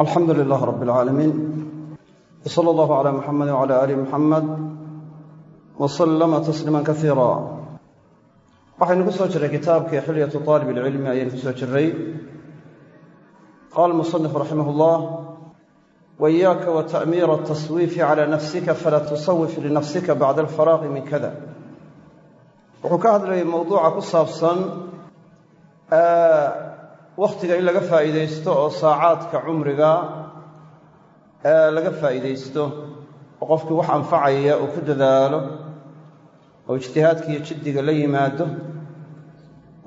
alxamdu lilah rab اlcaalamiin wsala allahu cala muxamedi wcala ali muxamed wasalama tasliima kaiira waxaynu ku soo jirray kitaabkii xilyatu aalib ilcilmi ayaynu ku soo jirray qaala musanif raximah اllah waiyaaka wa ta'miira ataswiifi cala nafsika falaa tusawif linafsika bacda alfaraaqi min kada wuxuu ka hadlayay mowduuca ku saabsan wakhtiga in laga faa'iidaysto oo saacaadka cumriga laga faa'iidaysto oo qofkii wax anfacaya uu ku dadaalo oo ijtihaadka iyo jiddiga la yimaado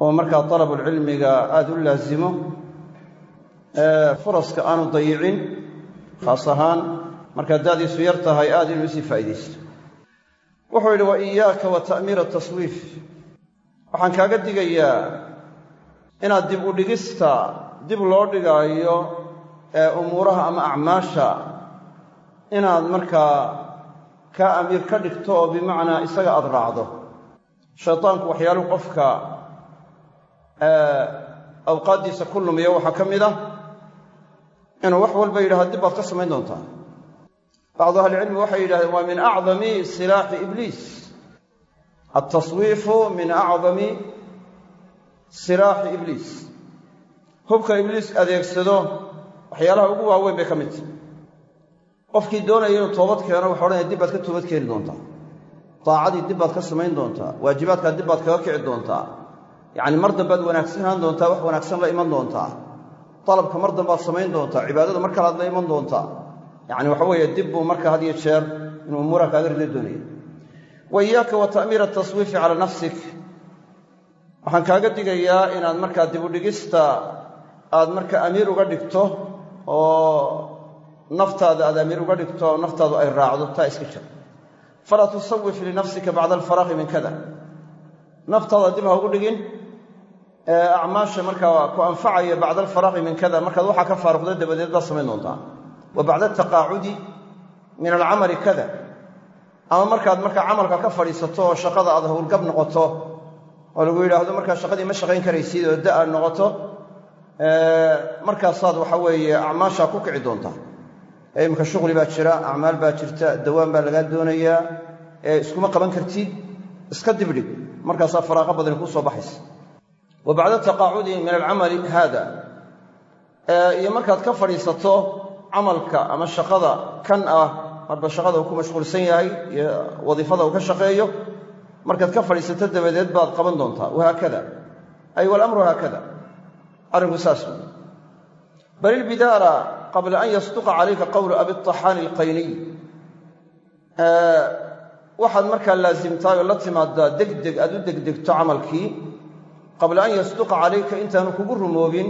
oo markaa dalabulcilmiga aada u laasimo furaska aanu dayicin khaas ahaan markaa da'diisu yar tahay aada inuu u sii faa'iidaysto. Wuxuu yidhi wa iyaaka wa ta'miira taswiif. Waxaan kaaga digayaa inaad dib u dhigista dib loo dhigaayo ee umuuraha ama acmaasha inaad markaa kaa amiir ka dhigto oo bimacnaa isaga aada raacdo. Shaydaanku waxyaaluhu qofka awqaaddiisa ku lumiya waxaa ka mid ah inuu wax walba yidhahdo dib baad ka samayn doontaa. Bacdu ahlicilmi waxay yidhahdeen waa min acdami silaaxi ibliis. Altaswiifu min acdami silaaxi ibliis. Hubka ibliis adeegsado waxyaalaha ugu waaweyn bay ka mid tahy qofkii doonaya inuu toobad keeno wuxu odhanaya dib baad ka toobad keeni doontaa. Daacadii dib baad ka samayn doontaa. Waajibaadkaa dib baad kaga kici doontaa. Yacni mar dambaad wanaagsanaan doontaa wax wanaagsan la iman doontaa. Dalabka mar dambaad samayn doontaa. Cibaadada mar kalaad la iman doontaa. Yacni waxa weeye dib buu marka had iyo jeer inuu umuuraha kaaga rida doonaya wa wa ta'miira taswiifi calaa nafsik waxaan kaaga digayaa inaad markaa dib u dhigista aad marka amiir uga dhigto oo naftaada aad amiir uga dhigto oo naftaadu ay raacdo taa iska jir falaa tusawif linafsika bacda alfaraaqi min kada naftaada dib ha ugu dhigin acmaasha markaa ku anfacaya bacda alfaraaqi min kada markaad waxaa ka faaruqda dabadeed baad samayn doontaa wa bacda ataqaacudi min alcamali kada ama markaad markaa camalka ka fadhiisato oo shaqada aad howlgab noqoto oo lagu yidhaahdo markaa shaqadii ma shaqayn karaysid oo da aad noqoto markaasaad waxa weeye acmaashaa ku kici doontaa ee iminka shuqli baa jira acmaal baa jirta dawaan baa lagaa doonayaa iskuma qaban kartid iska dibdhig. Markaasaa faraaqo badani kuu soo baxaysa. Wa bacda taqaacudi min alcamali haada. Iyo markaad ka fadhiisato camalka ama shaqada kan ah marba shaqada uu ku mashquulsan yahay iyo wadiifada uu ka shaqeeyo markaad ka fadhiisato dabadeed baad qaban doontaa. Wahaakada ay walamru haakada. Arrinku saas wey bal ilbidaara qabla an yasduqa calayka qowlu abitaxaani alqayniy waxaad markaa laasimtaay oo la timaadaa degdeg aad u degdegto camalkii qabla an yasduqa calayka intaanu kugu rumoobin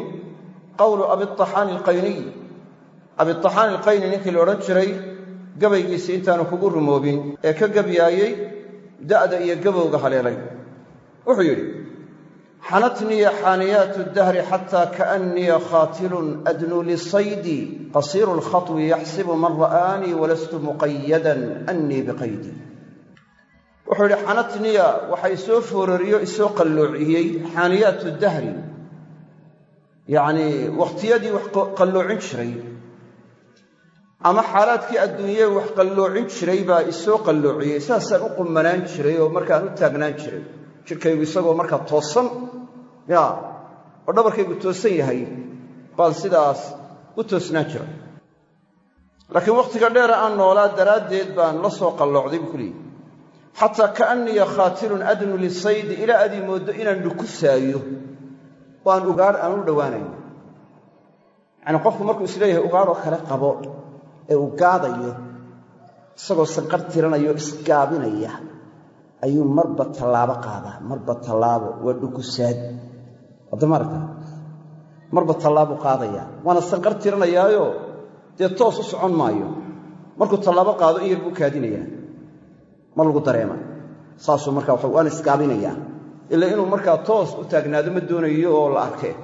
qowlu abitaxaani alqayniy abitaxaani alqayni ninkii la odhan jiray gabaygiisi intaanu kugu rumoobin ee ka gebyaayey da'da iyo gabowga haleelay. Wuxuu yidhi xanatniya xaaniyaatu dahri xataa kaannii khaatilun adnuu lisaydi qasiiru lkhatwi yaxsibu man ra'aanii walastu muqayadan annii biqaydi. Wuxuu yidhi xanatniya waxa isoo foorariyo isoo qalloociyey xaaniyaatu dahri. Yacnii wakhtiyadii wax qalloocin jiray ama xaalaadkii adduunyee wax qalloocin jiray baa isoo qalloociyey. Saasaan u qummanaan jiray oo markaan u taagnaan jiray. Jidhkaygu isagoo markaa toosan ya oo dhabarkaygu toosan yahay baan sidaas u toosnaan jiray. Laakiin wakhtiga dheera aan noolaa daraaddeed baan la soo qalloocday buu ku leeyihi xataa kaanniya khaatilun adnu lisaydi ilaa adii mooddo inaan dhukusaayo oo aan ugaadh aan u dhowaanayo yacanii qofku markuu is leeyahay ugaadhoo kale qabo ee uu gaadayo isagoo sanqar tiranaya o isgaabinaya ayuu marba tallaabo qaadaa. Marba tallaabo waa dhukusaad haddama aragta? Marba tallaabuu qaadayaa waana sanqar tiranayaayo dee toos u socon maayo. Markuu tallaabo qaado in yar buu kaadinayaa ma lagu dareema. Saasuu markaa waana isgaabinayaa ila inuu markaa toos u taagnaado ma doonayo oo la arkee.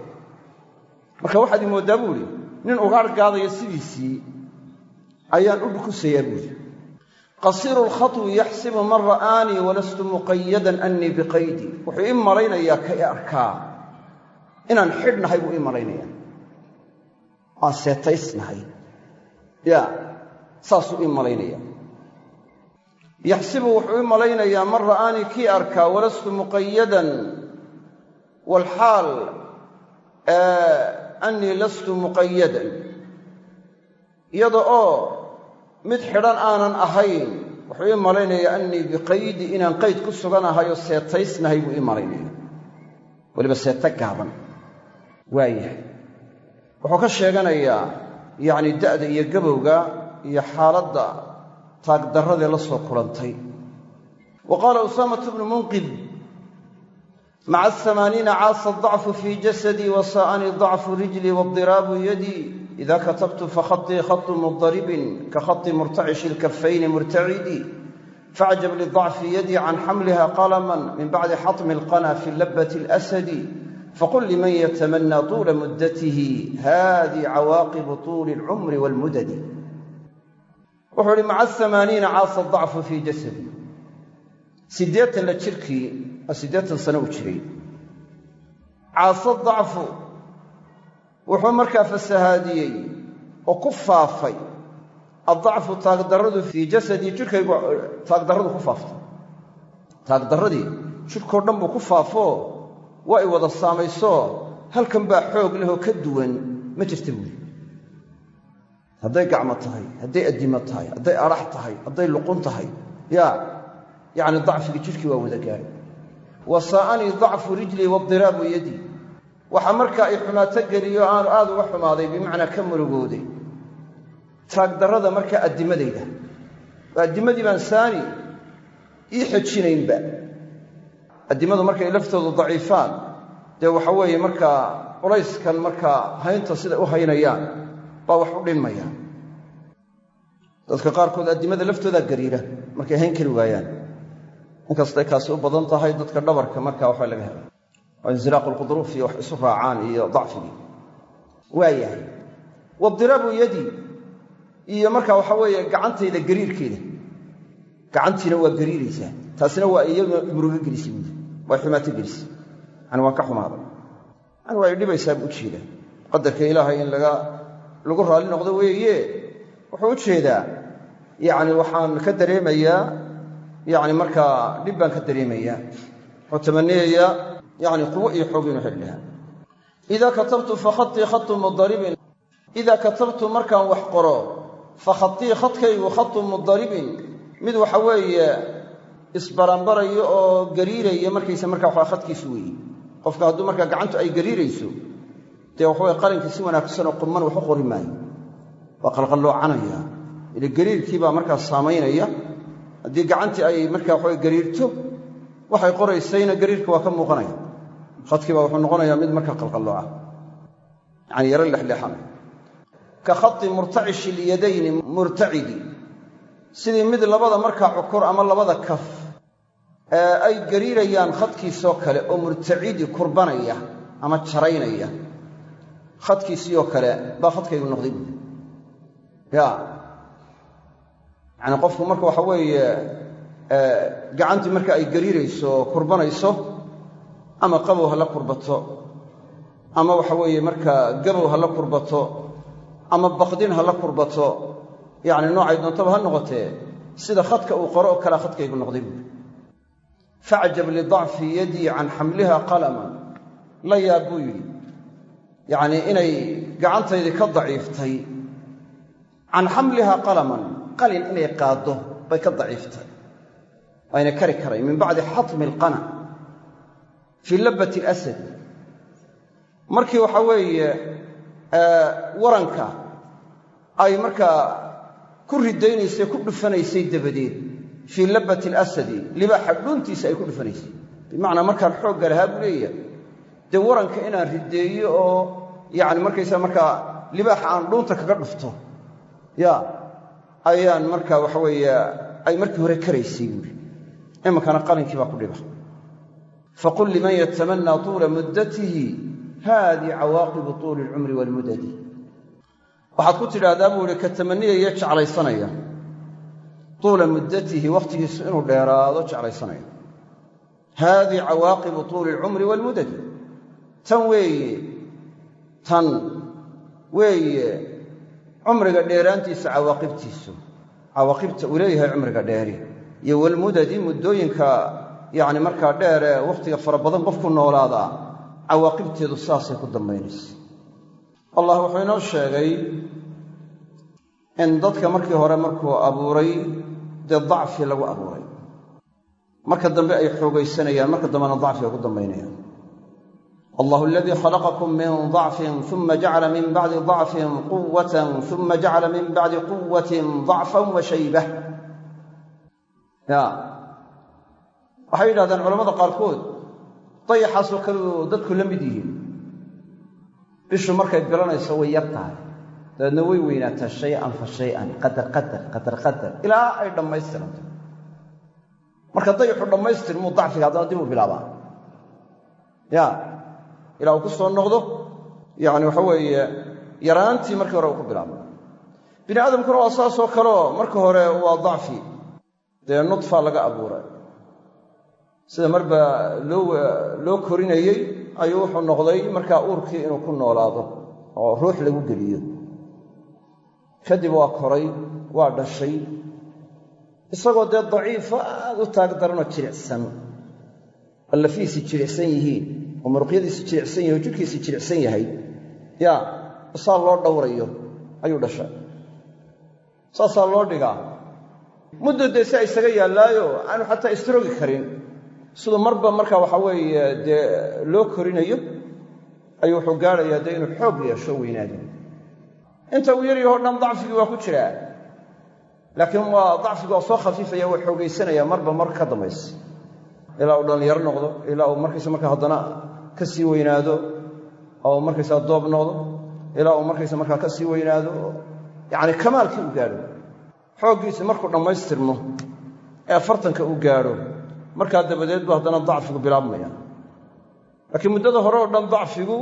Marka waxaad ii mooddaa buu idhi nin ugaadh gaadaya sidiisii ayaan u dhukusayaa buuhi. Qasiiru lkhatwi yaxsibu man ra'aanii walastu muqayadan annii biqaydi. Wuxuu ii malaynayaa ka i arkaa. Inaan xidhnahay buu ii malaynaya aan seetaysnahay. Ya saasuu ii malaynaya yaxsibu wuxuu ii malaynayaa man ra'aanii kii arkaa walastu muqayadan walxaal annii lastu muqayadan iyada oo mid xidhan aanan ahayn wuxuu ii malaynayaa annii biqaydi inaan qayd ku suganahay oo seetaysnahay buu ii malaynaya weliba seeta gaaban. Waayahay wuxuu ka sheeganayaa yacni da'da iyo gabowga iyo xaaladda taagdarradee la soo kulantay. Wa qaala usaamatu bnu munqid maca amaaniina caasa adacfu fii jasadii wasaa'anii dacfu rijlii waadiraabu yadii ida katabtu fakhaطii khatu mudaribin ka khati murtacishi lkafayni murtacidii faacjab lidacfi yadii can xamliha qalaman min bacdi xatmi alqana fi labati اlasadi faqul liman yatamanaa tuula muddatihi hadi cawaaqibu tuuli alcumri waalmudadi wuxuu ihi maca amaaniina caasa dacfu fii jasadi siddeetan la jirkii waa siddeetan sano u jiray caasa dacfu wuxuu markaa fasahaadiyey oo ku faafay addacfu taagdarradu fii jasadii jidhkaygu taagdarradu ku faaftay taagdarradii jidhkao dhan buu ku faafoo waa i wada saamaysoo halkan baa xoog lehoo ka duwan ma jirta buuli hadday gacmo tahay hadday addimo tahay hadday adhax tahay hadday luqun tahay yaa yacni dacfigii jidhkii waa wada gaadhay wasaa'anii dacfu rijlii waadiraabu yadii waxaa markaa ay xumaato geliyo aanu aad uga xumaaday bimacnaa ka murugooday. Taagdarrada markaa addimadayda oo addimadii baan saani ii xejinaynba addimadu markay laftoodu daciifaan dee waxa weeye markaa culayskan markaa haynta siday u haynayaan baa wax u dhinmaya. Dadka qaarkood addimada laftoodaa gariira markay hayn kari waayaan inkastay kaasi u badan tahay dadka dhabarka markaa waxba laga helo oo inziraaqu lquduruuf iyo wax isu raacaan iyo dacfigii. Waayahay wadiraabu yadii iyo markaa waxa weeye gacantayda gariirkeeda. Gacantiina waa gariiraysaa taasina waa iyaduna murugo gelisay buuli waa xumaato gelisay yani waa ka xumaaday. Yani waa idhibaysaa buu u jeedaa qadarka ilaahay in lagu raalli noqdo weeye. Wuxuu u jeedaa yacni waxaan ka dareemayaa yacni markaa dhib baan ka dareemayaa. Wuxuu yacni quwo iyo xoog inuu xidhi lahaa idaa katabtu fakhatii khatu mudaribin idaa katabtu markaan wax qoro fakhatii khadkaygu khatu mudaribin mid waxa weeye isbaranbarayo oo gariiraya markaysa markaa waxaa khadkiisu weeye qofka hadduu markaa gacantu ay gariirayso dee waxaweye qalinkii si wanaagsan oo qurman wax u qori maayo waa qalqalloocanaya ile gariirkii baa markaa saamaynaya haddii gacantii ay markaa waxawe gariirto waxay qoraysayna gariirka waa ka muuqanaya. Khadkii baa wuxuu noqonayaa mid markaa qalqallooca yacani yaro lexleexanay ka khati murtacishi ilyadayni murtacidi. Sidii mid labada markaa cukur ama labada kaf ay gariirayaan khadkiisoo kale oo murtacidi kurbanaya ama jaraynaya. Khadkiisiioo kale baa khadkaygu noqday. Buui ya. Yacani qofku marka waxa weeye gacantii marka ay gariirayso kurbanayso ama qabow ha la kurbato ama waxa weeye markaa gabow ha la kurbato ama baqdin ha la kurbato yacni noocay doontaba ha noqotee sida khadka uu qoro oo kalea khadkaygu noqday buui facjab lidacfi yadii can xamliha qalaman la yaab buu yidhi yacnii inay gacantaydii ka daciiftay. Can xamliha qalaman qalin inay qaaddo bay ka daciiftay ayna kari karayn min bacdi xatmi alqana fii labbati alasad. Markii waxaa weeye waranka ay markaa ku ridaynaysay ku dhufanaysay dabadeed fii labbati alasadi libaaxa dhuuntiisa ay ku dhufanaysay. Bimacnaa markaan xoogga lahaa buu leeyahay. Dee waranka inaan riddeeyo oo yacni markaysaa markaa libaaxa aan dhuunta kaga dhufto ya ayaan markaa waxa weeye ay markii hore karaysay buuri iminkana qalinkii baa ku dhiba faqul liman yatamannaa tuula muddatihi haadii cawaaqibu tuuli alcumri waalmudadi waxaad ku tidhaahdaa buu ihi ka tamaniyaya jeclaysanaya tuula muddatihi wakhtigiisu inuu dheeraado jeclaysanaya haadii cawaaqibu tuuli alcumri waalmudadi tan weeye tan weeye cumriga dheeraantiisa cawaaqibtiisu. Cawaaqibta uu leeyahay cumriga dheeri iyo walmudadi muddooyinka yacni markaa dheer ee wakhtiga fara badan qofku noolaadaa cawaaqibteedu saasay ku dambaynaysa. Allah wuxuu inoo sheegay in dadka markii hore markuu abuuray dee dacfi lagu abuuray. Marka dambe ay xoogaysanayaan marka dambena dacfiga ku dambaynayaan. Allahu aladii khalaqakum min dacfin uma jacala min bacdi dacfin quwatan uma jacala min bacdi quwatin dacfan wa shaybah ya. Waxay yidhahdeen culamada qaarkood dayaxaasoo kaleu dadku la mid yihiin bishu markay bilanayso way yar tahay. Dabeedna way weynaataa shay-an fa shay-an qadar qadar qadar qadar ilaa ay dhammaystiranto marka dayaxu dhammaystirmuu dacfiga haddana dib u bilaabaa. Ya. Ilaa uu ku soo noqdo yacni waxa weeye yaraantii markii hore uu ku bilaabo bini aadamkuna waa saasoo kaleo marka hore waa dacfi dee nudfa laga abuuray. Sida marba loo korinayey ayuu wuxuu noqday markaa uurkii inuu ku noolaado oo ruux lagu geliyo. Kadib waa koray waa dhashay. Isagoo dee daciifo aad u taag daranoo jilicsan. Oo lafihiisi jilicsan yihiin oo muruqyadiisi jilicsan yihiin oo jidhkiisi jilicsan yahay. Ya saa loo dhowrayo ayuu dhashay. Saasaa loo dhigaa muddo dee saa isaga yaallaayo aanu xataa isrogi karin. Siduu marba marka waxa weeye dee loo korinayo ayuu wuxuu gaadhayaa dee inuu xoog yeesho weynaado. Inta uu yaryaho dhan dacfigii waa ku jiraa. Laakiin waa dacfigi waa soo khafiifaya waa xoogaysanaya marba mar ka dambaysa ilaa uu dhallinyaro noqdo ilaa uu markaysa marka haddana ka sii weynaado oo markaysaa doob noqdo ilaa uu markaysa markaa ka sii weynaado. Yacni kamaalkii u gaadho xooggiisi markuu dhammaystirmo ee afartanka uu gaadho markaa dabadeed bu haddana dacfigu bilaabmaya. Laakiin muddada hore oo dhan dacfigu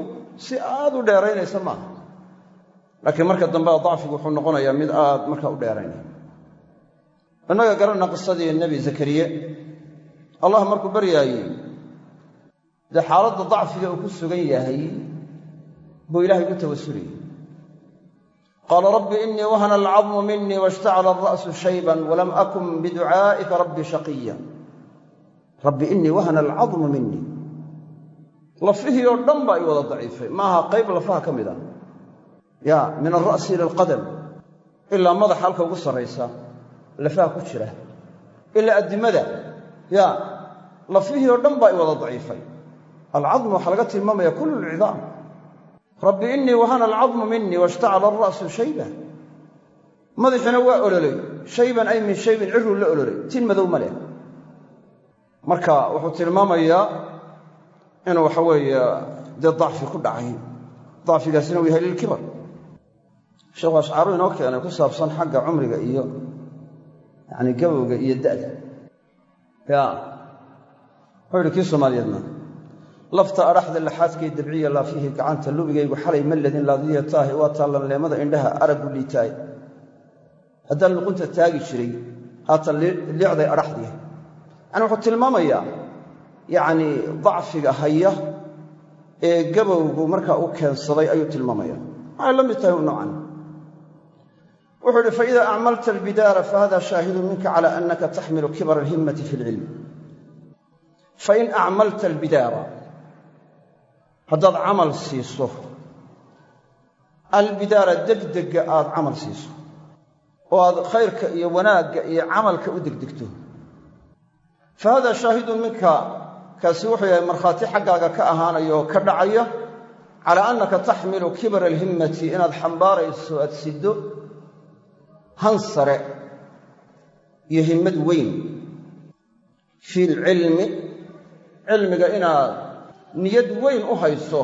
si aad u dheeraynaysa maaha. Laakiin marka dambe dacfigu wuxuu noqonayaa mid aad markaa u dheeraynaya innaga garanna qisadii nebi zakariye allah markuu baryaayey dee xaaladda dacfiga uu ku sugan yahay buu ilaahay ugu tawasulayay qaala rabbi innii wahana alcadmu minii washtacala alra'su shayban walam akun biducaa'ika rabbi shaqiya rabbi innii wahana alcadmu minii lafihii oo dhan baa i wada daciifay maaha qayb lafaha ka mid ah ya min alra'si ila alqadam ilaa madaxa halka ugu sarraysa lafaha ku jira ilaa addimada ya lafihii oo dhan baa i wada daciifay alcadmu waxaa laga tilmaamaya kullu lcidaam rabbi innii wahana alcadmu minii washtacala alra'su shayba. Madaxiina waa ololay shayban ay min shaybin ciruu la ololay tin madow ma leh. Marka wuxuu tilmaamayaa inuu waxa weeye dee dacfi ku dhacay. Dacfigaasina uu yahay lilkibar sheekhu ashcaaru inoo keenay ku saabsan xagga cumriga iyo yacni gabowga iyo da'da. Ya wuxuu yidhi kii soomaaliyeedna lafta adhaxda laxaadkay dabciya laafihi gacanta lubigaygu xalay malladin laadiya taahi waa taallanleemada indhaha araggu liitaay. Haddaan luqunta taagi jiray haatan liicday adhaxdii yani wuxuu tilmaamayaa yacni dacfiga haya ee gabowgu markaa u keensaday ayuu tilmaamaya waxay la mid tahay u noocan. Wuxuu ihi faida acmalta albidaara fahada shaahidun minka cala anaka taxmilu kibara alhimmati fi lcilm fain acmalta albidaara haddaad camal siiso albidaara degdega aad camal siiso oo aad khayrka iyo wanaagga iyo camalka u degdegto fa hada shaahidun minka. Kaasi wuxuu yahay markhaati xaggaaga ka ahaanaya oo ka dhacaya calaa annaka taxmilu kibara alhimmati inaad xambaarayso aad siddo han sare iyo himmad weyn. Fi lcilmi cilmiga inaad niyad weyn u hayso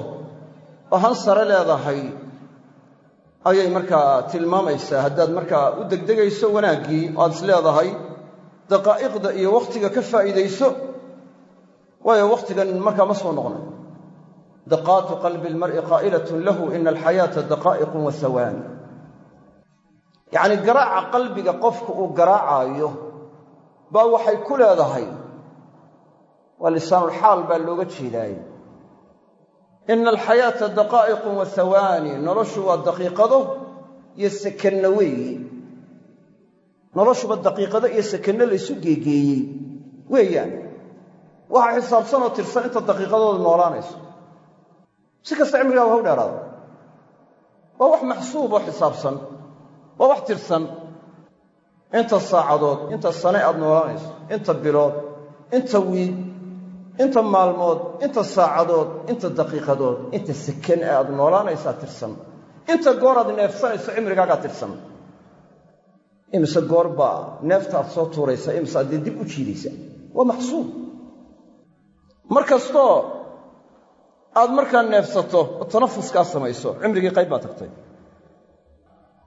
oo han sare leedahay ayay markaa tilmaamaysaa. Haddaad markaa u degdegayso wanaaggii oo aad is leedahay daqaa'iqda iyo wakhtiga ka faa'iidayso waayo wakhtigan markaa ma soo noqnayo daqaatu qalbi almar'i qaa'ilatun lahu ina alxayaata daqaa'iqun wa hawaani yacnii garaaca qalbiga qofku uu garaacaayo baa waxay ku leedahay. Waa lisaanulxaal baa looga jeedaaye ina alxayaata daqaa'iqun wa hawaani noloshu waa daqiiqado iyo sakanno weeyi noloshuba daqiiqado iyo sakanno laysu geegeeyey weeyaan waxaa xisaabsanoo tirsan inta daqiiqadooda noolaanayso si kasta cimrigaaba ha u dheeraado waa wax maxsuub oo xisaabsan waa wax tirsan inta saacadood inta sane aad noolaanayso inta bilood inta wiil inta maalmood inta saacadood inta daqiiqadood inta sakan ee aad noolaanaysaa tirsan. Inta goor aad neefsanayso cimrigaagaa tirsan. Imise goor baa neefta aad soo tuuraysa imise addee dib u jiidaysa waa maxsuub mar kastoo aad markaa neefsato oo tanafuskaa samayso cimrigii qayb baa tagtay.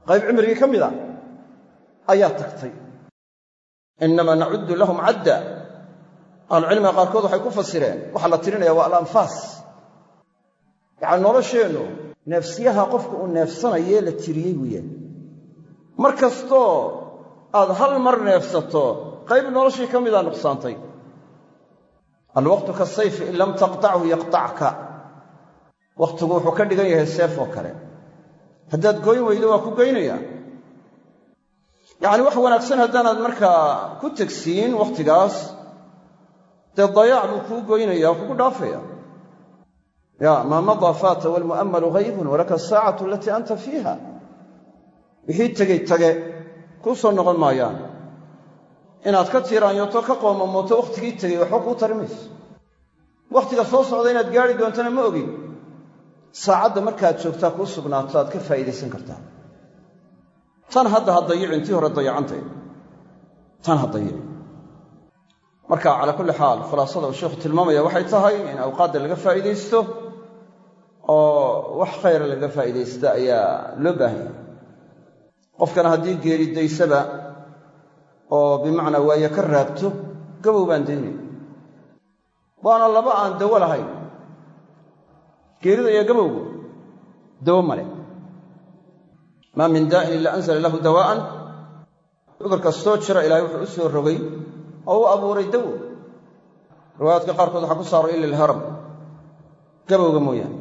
Qayb cimrigii ka mid a ayaa tagtay. Innamaa nacuddu lahum cadda ahlucilmiga qaarkood waxay ku fasireen waxaa la tirinaya waa alanfaas. Yacani nolosheennu neefsiyaha qofka uu neefsanayee la tiriyey weeyaan. Mar kastoo aad hal mar neefsato qayb noloshii ka midaa nuqsaantay. Alwaqtu kasayfi in lam taqtachu yaqtacka wakhtigu wuxuu ka dhigan yahay seef oo kale. Haddaad goyn weydo waa ku goynayaa yacani wax wanaagsan haddaanaad markaa ku tegsiin wakhtigaas dee dayaac buu kuu goynaya kugu dhaafaya. Ya maa madaa faata waalmu'ammalu haybun walaka asaacatu alatii anta fiiha. Wixii tegey tage kuu soo noqon maayaan. Inaad ka tiiraanyoto ka qoomamooto wakhtigii tegey waxba kuu tari mayso wakhtiga soo socda inaad gaari doontana ma ogin saacadda markaad joogtaa kuu sugnaato aad ka faa'iidaysan kartaa. Tan hadda ha dayicin tii hore dayacantay tan ha dayicin marka calaa kulli xaal khulaasada uu sheikhu tilmaamaya waxay tahay in awqaadda laga faa'iidaysto oo wax khayra laga faa'iidaysta ayaa loo baahan yahay. Qofkana haddii geeridaysaba oo bimacnaa waaye ka raagto gabow baan daynay. Waana laba aan dawo lahayn. Geerida iyo gabowgu dawo male maa min daa'in ila anzala lahu dawaa'an cudur kastoo jira ilaahay wuxuu u soo rogay oo u abuuray dawo riwaayaadka qaarkood waxaa ku saaray ila alharam. Gabowga mooyaane.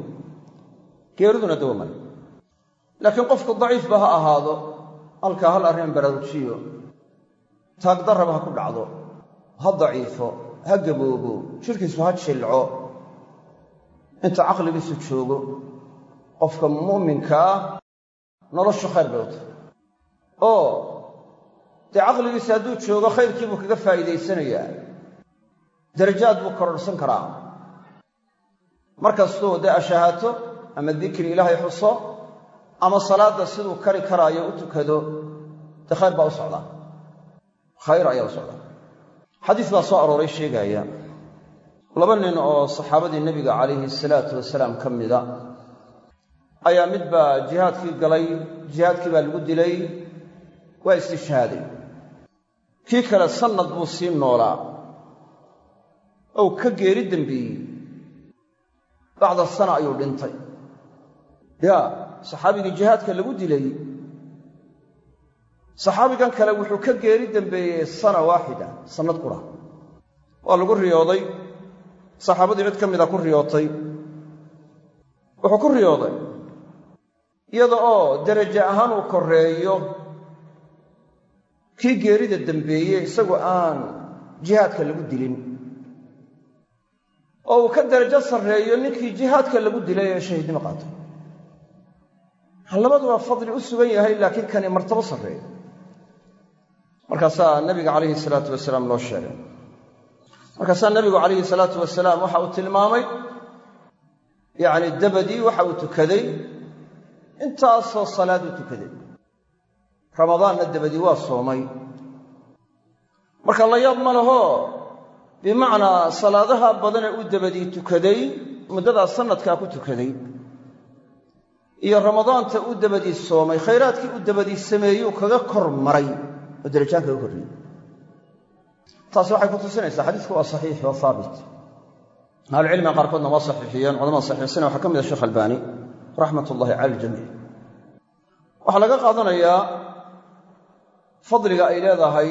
Geeriduna dawo male laakiin qofku daciifba ha ahaado halkaa hal arrin baraarujiyo taagdarraba ha ku dhacdo. Ha daciifo ha gaboobo jidhkiisu ha jilco. Inta caqligiisu joogo qofka muuminka ah noloshu khayr bay u tahay. Oo dee caqligiisa hadduu joogo khayrkii buu kaga faa'iidaysanayaa darajaad buu kororhsan karaa. Mar kastuu dee ashahaato ama dikri ilaahay xuso ama salaadda siduu kari karaayo u tukado dee khayr baa u socdaa khayr ayaa u socdaa xadiis baa soo arooray sheegaaya. Laba nin oo saxaabadii nebiga calayhi salaatu wasalaam ka mida ayaa mid baa jihaadkii galay jihaadkii baa lagu dilay waa istishhaaday kii kale sannad buu sii noolaa. Ou ka geeri dembeeyey bacda sana ayuu dhintay. Yaa saxaabigii jihaadka lagu dilay. Saxaabigan kale wuxuu ka geeri dembeeyey sana waaxida sannad qura. Waa lagu riyooday. Saxaabadii cid ka mida ku riyootay. Wuxuu ku riyooday. Iyada oo deraje ahaan uu korreeyo kii geerida dembeeye isagoo aan jihaadka lagu dilin. Oo uu ka derajo sarreeyo ninkii jihaadka lagu dilay ee shahiidnimo qaatay labadu waa fadli u sugan yahay laakiin kani martabo sarreeyo. Markaasaa nabiga calayhi salaatu wasalaam loo sheegay. Markaasaa nabigu calayhi salaatu wasalaam waxa uu tilmaamay yacni dabadii waxa uu tukaday intaasoo salaaduu tukaday ramadaanna dabadii waa soomay. Marka la yaab ma laho bimacnaa salaadaha badanee u dabadii tukaday muddadaa sannadkaa ku tukaday iyo ramadaanta u dabadii soomay khayraadkii u dabadii sameeyuu kaga kor maray oo darajaan kaga korriyey taasi waxay ku tusinaysaa xadiisku waa saxiix waa haabit ahlucilmiga qaarkoodna waa saxiixiyeen culamada saxiixsina waxaa ka mid a sheekh albaani raxmat ullahi cala fadliga ay leedahay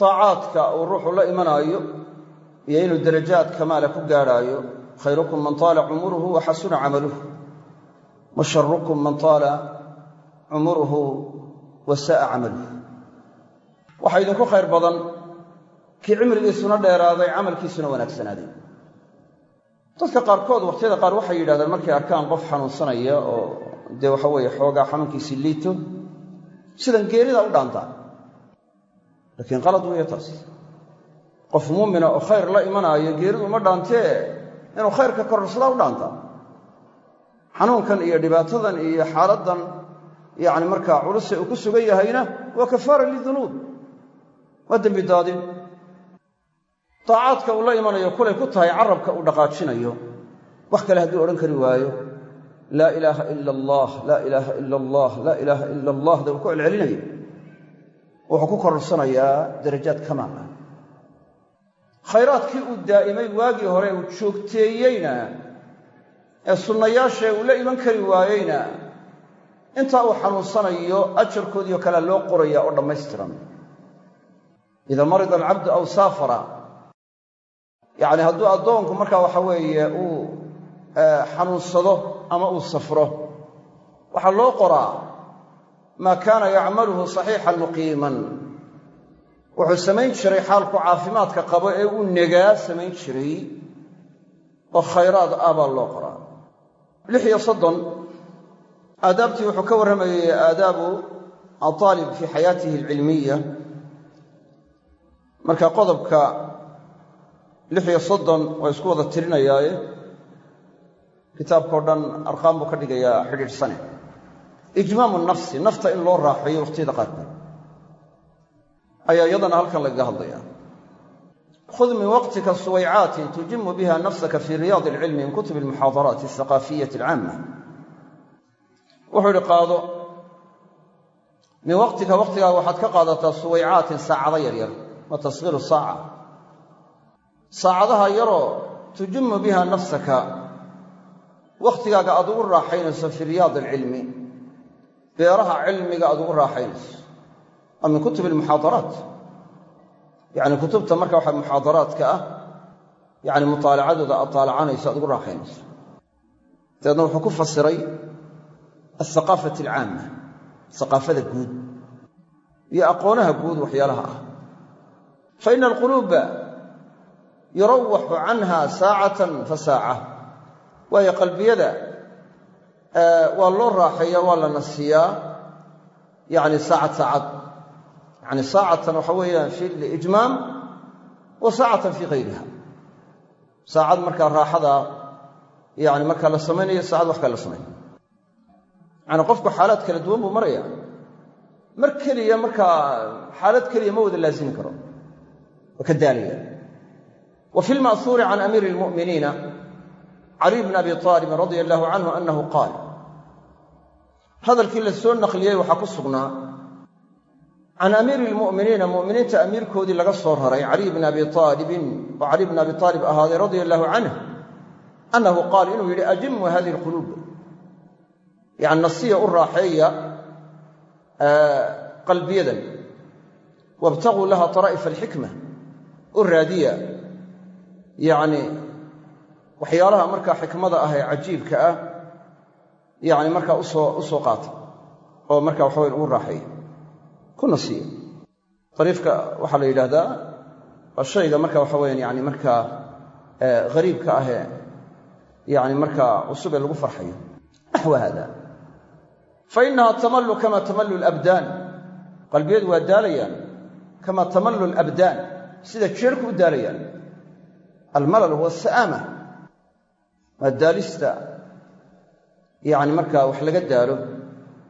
taacaadka uu ruuxu la imanaayo iyo inuu darajaad kamaala ku gaadhaayo. Khayrukum man taala cumuruhu wa xasuna camaluh wa sharukum man taala cumuruhu wa sa'a camaluh waxaa idinku khayr badan kii cimrigiisuna dheeraaday camalkiisuna wanaagsanaaday. Dadka qaarkood waqtiyada qaar waxay yidhahdaan markay arkaan qof xanuunsanaya oo dee waxa weeye xoogaa xanuunkiisii liito sidan geerida u dhaantaa laakiin qalad weeye taas qof muumina oo khayr la imanaayo geeridu uma dhaantee inuu khayrka kororsadaa u dhaantaa xanuunkan iyo dhibaatadan iyo xaaladdan yacni markaa culuse uu ku sugan yahayna waa kafaara lidunuub. Waa dembi daadin. Daacaadka uu la imanayo kulay ku tahay carabka uu dhaqaajinayo. Wax kale hadduu odhan kari waayo laa ilaaha ila allah laa ilaaha ila allah laa ilaaha ila allahda uu ku celcelinayo wuxuu ku kororsanayaa darajaad kamaal ah khayraadkii uu daa'imay waagii hore uu joogteeyeyna ee sunnayaashee uu la iman kari waayeyna intaa uu xanuunsanayo ajarkoodiio kalea loo qoraya oo dhammaystiran. Ida marida alcabdu aw saafara yacni hadduu addoonku markaa waxa weeye uu xanuunsado ama uu safro. Waxaa loo qoraa maa kaana yacmaluhu saxiixan muqiiman wuxuu samayn jiray xaalku caafimaadka qabo ee uu negaa samayn jiray oo khayraad ah baa loo qoraa. Lix iyo soddon aadaabtii wuxuu ka warramayey aadaabu ataalib fii xayaatihi alcilmiya. Marka qodobka lix iyo soddon waa isku wada tirinayaaye kitaabkao dhan arqaan buu ka dhigayaa xidhiidhsane ijmaamu nafsi nafta in loo raaxeeyo waqhtiyada qaarkood ayaa iyadana halkan lagaga hadlaya khud min waqtika suwaycaatin tujimu biha nafsaka fii riyaadi alcilmi min kutubi almuxaadaraati althaqaafiyati alcaama wuxuu idhi qaado. Min waqtika waqtigaaga waxaad ka qaadataa suwaycaatin saacado yaryar wa tasgiiru saaca. Saacadaha yaroo tujimu wakhtigaaga aad ugu raaxaynayso fii riyaadi alcilmi. Beeraha cilmiga aad ugu raaxaynayso. Waa min kutubi almuxaadaraat. Yacni kutubta marka waxa muxaadaraadka ah yacni mutaalacadooda aad taalacanayso aad ugu raaxaynayso. Dabeedna wuxuu ku fasiray althaqaafati alcaama haqaafada guud iyo aqoonaha guud waxyaalaha ah. Fa ina alquluuba yurawaxu canha saacatan fa saaca waayo qalbiyada waa loo raaxeeyaa waa la nasiyaa yacni saacad saacad. Yacni saacatan waxa weeyaan fi lijmaam wa saacatan fii hayriha saacad markaa raaxada yani markaa la samaynayo saacad wax kale la yacni qofku xaalaad kala duwan buu maraya mar keliya markaa xaalad keliya ma wada laasimi karo. Waa ka daalaya wa fi lma'huuri can amiiri almu'miniina caliy bn abi aalibin radia allahu canhu annahu qaal. Hadalkii la soo naqliyey waxaa ku sugnaa can amiiri lmu'miniina mu'miniinta amiirkoodii laga soo raray caliy bni abi aalibin oo caliy bni abi aalib ahaaday radia allahu canh annahu qaal inuu yidhi ajimu hadihi alquluub yani nasiya u raaxeeya qalbiyadan. Wabtaguu laha taraa'ifa alxikma u raadiya waxyaalaha markaa xikmada ah ee cajiibka ah yacni markaa u soo qaata oo markaa waxaweyn ugu raaxeeya ku nasiya dariifka waxaa la yidhaahdaa waa shayga marka waxa weyan yani markaa hariibka ahee yani markaa cusub ee lagu farxayo. Naxwa haada. Fa innaha tamallu kama tamallu alabdaan qalbiyadu waa daalayaan kama tamallu alabdaan sida jeerhku u daalayaan. Almalal huwa asa'aama waa daalista. Yacni markaa wax laga daalo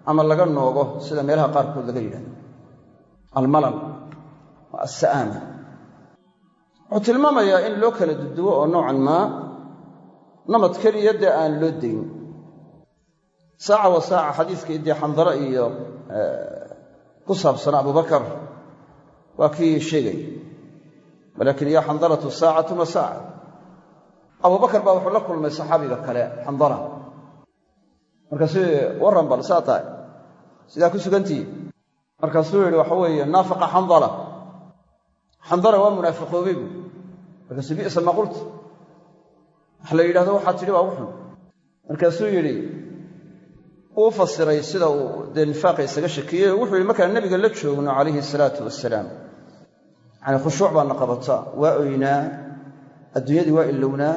ama laga noogo sida meelaha qaarkood laga yidhahdo almalal waa assa'aama wuxuu tilmaamayaa in loo kala duduwo oo noocan maa namad keliya dee aan loo dayn. Saaca wa saaca xadiiskii dee xandaro iyo ku saabsana abubakar waa kii sheegay. Walaakin ya xandaratu saacatun wa saaca abubakar baa wuxuu la kulmay saxaabiga kale xandara. Markaasuu warran bal saa tahay. Sidaa ku sugantihi markaasuu yidhi waxa weeye naafaqa xandala xandara waa munaafiqoobey bu markaasuu bi'sa maa qulta wax la yidhahdo waxaa tidhi waa uxun markaasuu yidhi uu fasiray sida uu dee nifaaqa isaga shakiyey. Wuxuu yidhi markaan nebiga la joogno calayhi salaatu wasalaam yacani khushuuc baana qabata waa oynaa adduunyadii waa ilownaa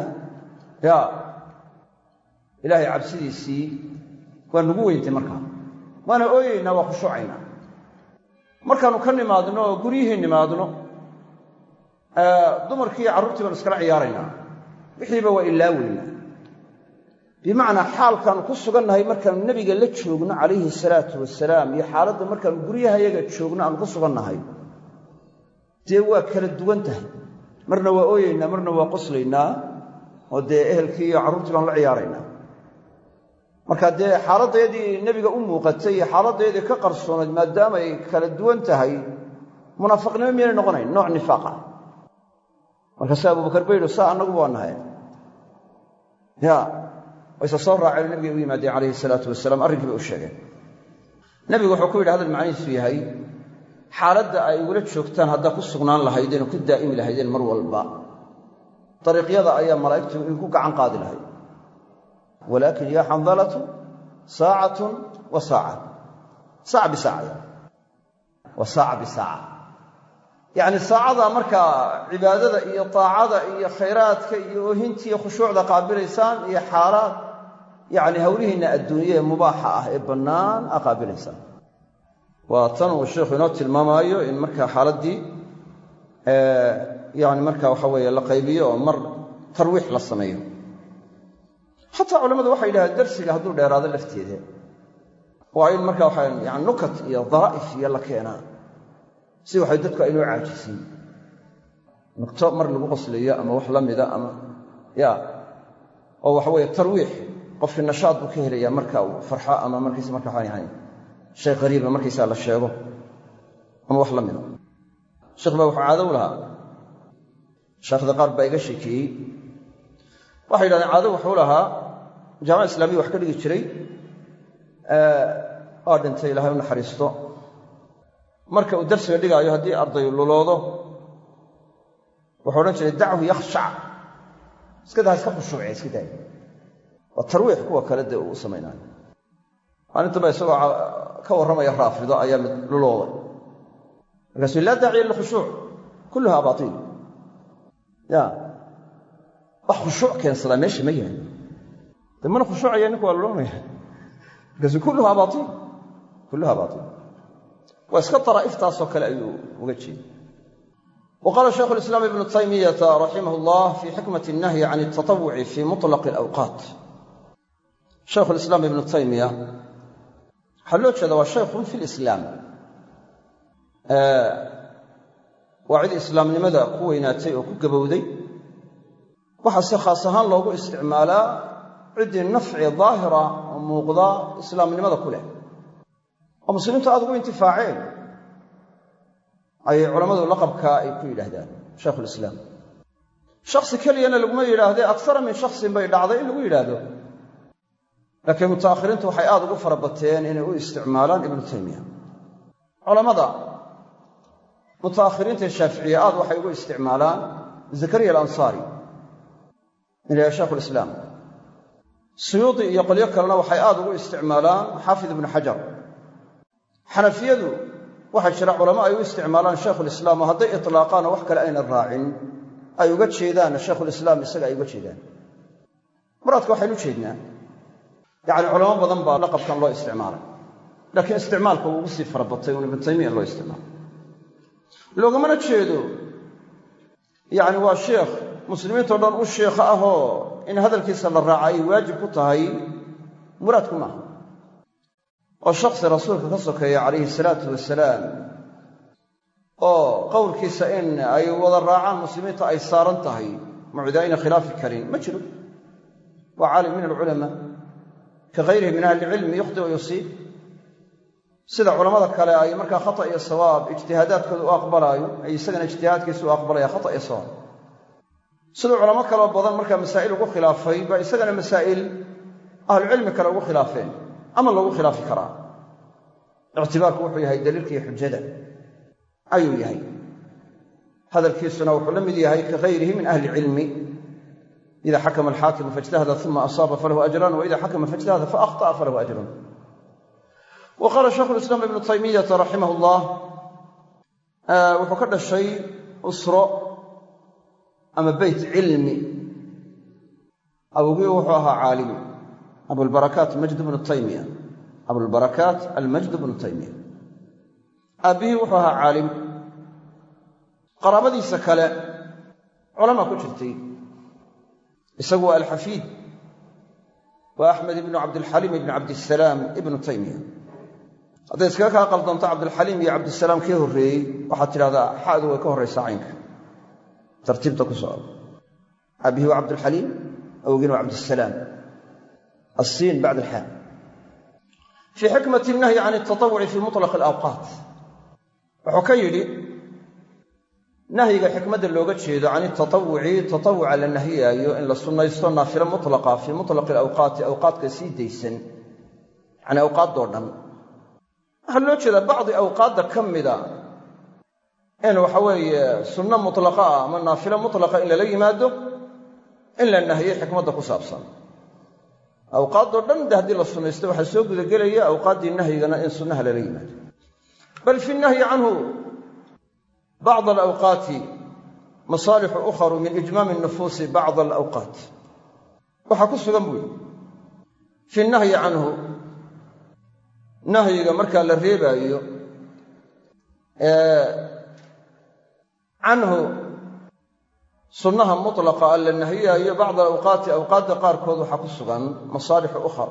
ya ilaahay cabsidiisii waa nagu weyntay markaa. Waana ooyeynaa waa khushuucaynaa markaannu ka nimaadno oo guryihii nimaadno dumarkii carruurtii baanu iskala ciyaaraynaa. Wixiiba waa ilaaweynaa bimacnaa xaalkaannu ku sugannahay markaannu nebiga la joogno calayhi salaatu wasalaam iyo xaaladda markaannu guryahayaga joogno aanu ku sugannahay. Dee waa kala duwan tahay marna waa ooyeynaa marna waa qoslaynaa oo dee ehelkii iyo carruurtii baanu la ciyaaraynaa marka dee xaaladdeedii nebiga u muuqatay iyo xaaladdeedii ka qarsoonayd maadaama ay kala duwan tahay munaafiqnimo miyaynay noqonayn? Nooc nifaaqa. Markaase abubakar ba yidhi saa annaguba waa nahay ya wayse soo raaceen nebigay u yimaadeen calayhi salaatu wasalaam arrinkii bay u sheegeen. Nebigu wuxuu ku yidhi hadal macnihiisu yahay xaaladda ay igula joogtaan haddaa ku sugnaan lahaydeen oo ku daa'imi lahaydeen mar walba. Dariiqyada ayaa malaa'igtu idinku gacan qaadi lahayd walaakin yaa xandalatu saacatun wa saaca. Saaca bisaaca wa saaca bisaaca yacni saacada markaa cibaadada iyo taacada iyo khayraadka iyo oohinta iyo khushuucda qaabilaysaan iyo xaalaad yacni hawlihiinna adduunye ee mubaaxa ah ee bannaan aa qaabilaysaan waa tan uu sheikhu inoo tilmaamaayo in markaa xaaladdii yani marka waxa weeye la qaybiyo oo mar tarwiix la sameeyo. Xataa culammadu waxay yidhahdeen darsiga hadduu dheeraado lafteeda. Waa in marka waxa yani nukat iyo daraa'if iyo la keenaa. Si waxay dadku aynoo caajisiin nugto mar lagu qoslayo ama wax la mida ama ya oo waxa weeye tarwiix qofkii nashaad buu ka helaya marka uu ama markiisa marka waxaan yahay shay qariiba markaysaa la sheego ama wax la mida sheekh baa wuxuu caado u lahaa. Sheekhda qaar baa iga sheekeeyey waxay yidhahdeen caado wuxuu lahaa jaamaca islaamiya wax ka dhigi jiray waa dhintay ilaahay u naxariisto. Marka uu darsiga dhigaayo haddii arday luloodo wuxuu odhan jiray dachu yakhshac iska daa iska khushuuce iska daay. Waa tarwiix kuwa kale dee uu u samaynaayo maalintaba isagoo ka warramaya raafido ayaa mid lulooday. Markaasuu laa daaciya lilkhushuuc kulluha abaaiil ya. Wax khushuuc keensadaa meesha ma yahay. De mana khushuucaya ninku waa markaasuu kulluha abaaiil kulluha abaaiil waa iska daraa'iftaasoo kale ayuu uga jeeday wa qaala shaykhu lislaam ibnu taymiyata raximah llah fii xikmati annahyi can altatawuci fii mutlaqi alawqaat. Shaykhu lislaam ibnu taymiya waxaa loo jeeda waa shaykhun fi lislaam waa cid islaamnimada ku weynaatay oo ku gabowday waxaa si khaas ahaan loogu isticmaalaa ciddii nafci daahira oo muuqda islaamnimada ku leh oo muslimiintu aad ugu intifaaceen ayay culammadu laqabkaa ay ku yidhaahdaan shaykhulislaam shakhsi keliyana laguma yidhaahdee aksara min shaksin bay dhacday in lagu yidhaahdo laakiin mutaakhiriintu waxay aad ugu fara bateen inay u isticmaalaan ibnu taymiya. Culammada mutaakhiriinta shaaficiye aad waxay ugu isticmaalaan zakariya alansaari in la yahay shaykhulislaam suyuudi iyo qolyo kalena waxay aad ugu isticmaalaan xaafid ibnu xajar. Xanafiyadu waxaa jira culamo ay u isticmaalaan shaykhulislaam oo hadday itlaaqaan oo wax kale ayna raacin ay uga jeedaan shaykhulislaam isaga ay uga jeedaan. Muraadka waxaynu ujeednaa yacni culamo badan baa laqabkan loo isticmaalay. Laakiin isticmaalka wuu ugu sii fara batay un ibnu taymiya loo isticmaalay loogamana jeedo yacni waa sheekh muslimiintao dhan u sheekha ahoo in hadalkiisa la raaca ay waajib ku tahay muraadku maaha. Oo shakhsi rasuulka ka sokeeya calayhi salaatu wasalaam oo qowlkiisa in ay wada raacaan muslimiinta ay saaran tahay ayna khilaafi karin ma jiro. Waa caalim min alculamaa ka hayrihi min ahli ilcilmi yukhdi wa yusiib. Sida culammada kale ay markaa khata iyo sawaab ijtihaadaadkooda u aqbalaayo ay isagana ijtihaadkiisa u aqbalaya khata iyo sawaab. Siduu culamo kaloo badan markaa masaa'il ugu khilaafay baa isagana masaa'il ahlucilmi kale ugu khilaafeen ama lagu khilaafi karaa. Ictibaarku wuxuu yahay daliilka iyo xujada. Ayuu yahay. Hadalkiisuna wuxuu la mid yahay ka hayrihi min ahli cilmi ida xakama alxaakimu faijtahada uma asaaba falahu ajran waida xakama faijtahada faahطa'a falahu ajrun wa qaala shaykhu lislaam ibnu taymiyata raximah llah wuxuu ka dhashay usro ama beyt cilmi awogii wuxuu ahaa caalimi abulbarakaat majd bnu taymiya abulbarakaat almajd bnu taymiya aabbihii wuxuu ahaa caalim qaraabadiisa kale culamaa ku jirtay isagu waa alxafiid waa axmed ibnu cabdilxaliim ibni cabdisalaam ibnu taymiya. Hadday iskaga kaa qaldanto cabdilxaliim iyo cabdisalaam kii horreeyey waxaad tidhahdaa xadu way ka horraysaa caynka. Tartiibta ku socda. Aabbihii waa cabdilxaliim awgiina waa cabdisalaam asiin bacd alxaa fii xikmati nahyi can altatawuci fii mutlaq alawqaat. Wuxuu ka yidhi nahyiga xikmadda looga jeedo can itatawuci tatawuca la nahiyaayo in la sunnaysto naafilo mutlaqa fii mutlaqi alawqaati awqaadka sii daysan. Yacni awqaaddoo dhan. Waxaa loo jeedaa bacdi awqaadda ka mida in waxa weeye sunno mutlaqa ah ama naafilo mutlaqa in lala yimaado in la nahiyey xikmadda ku saabsan. Awqaaddoo dhan de haddii la sunnaysto waxaa soo gudagelaya awqaaddii nahyigana in sunnaha lala yimaado. Bal fi nahyi canhu bacd alawqaati masaalixu ukharu min ijmaami nufuusi bacd alawqaat waxaa ku sugan buu yidhi fi nahyi canhu nahyiga markaa la reebaayo canhu sunnaha mutlaqa a la nahiyaayo bacda alawqaati awqaadda qaarkood waxaa ku sugan masaalixu ukhar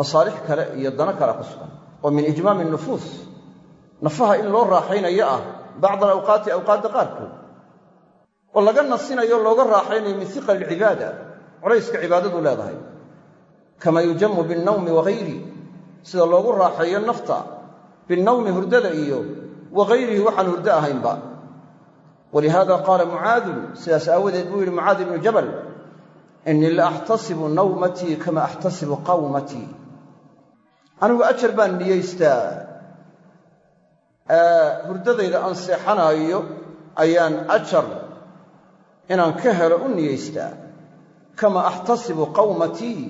masaalix kale iyo dano kalea ku sugan oo min ijmaami nufuus nafaha in loo raaxaynayo ah bacda alawqaati awqaadda qaarkood. Oo laga nasinayo looga raaxaynayo min hiqali alcibaada. Culayska cibaadadu leedahay. Kama yujamu binnawmi wagayri sida loogu raaxeeyo nafta binnawmi hurdada iyo wagayrihi waxaan hurdo ahaynba. Walihaada qaala mucaadun sidaas aawadeed buu yidhi mucaad ibnu jabal innii la axtasibu nawmatii kama axtasibu qawmatii anigu ajar baan niyeystaa hurdadayda aan seexanaayo ayaan ajar inaan ka helo u niyeystaa kama axtasibu qawmatii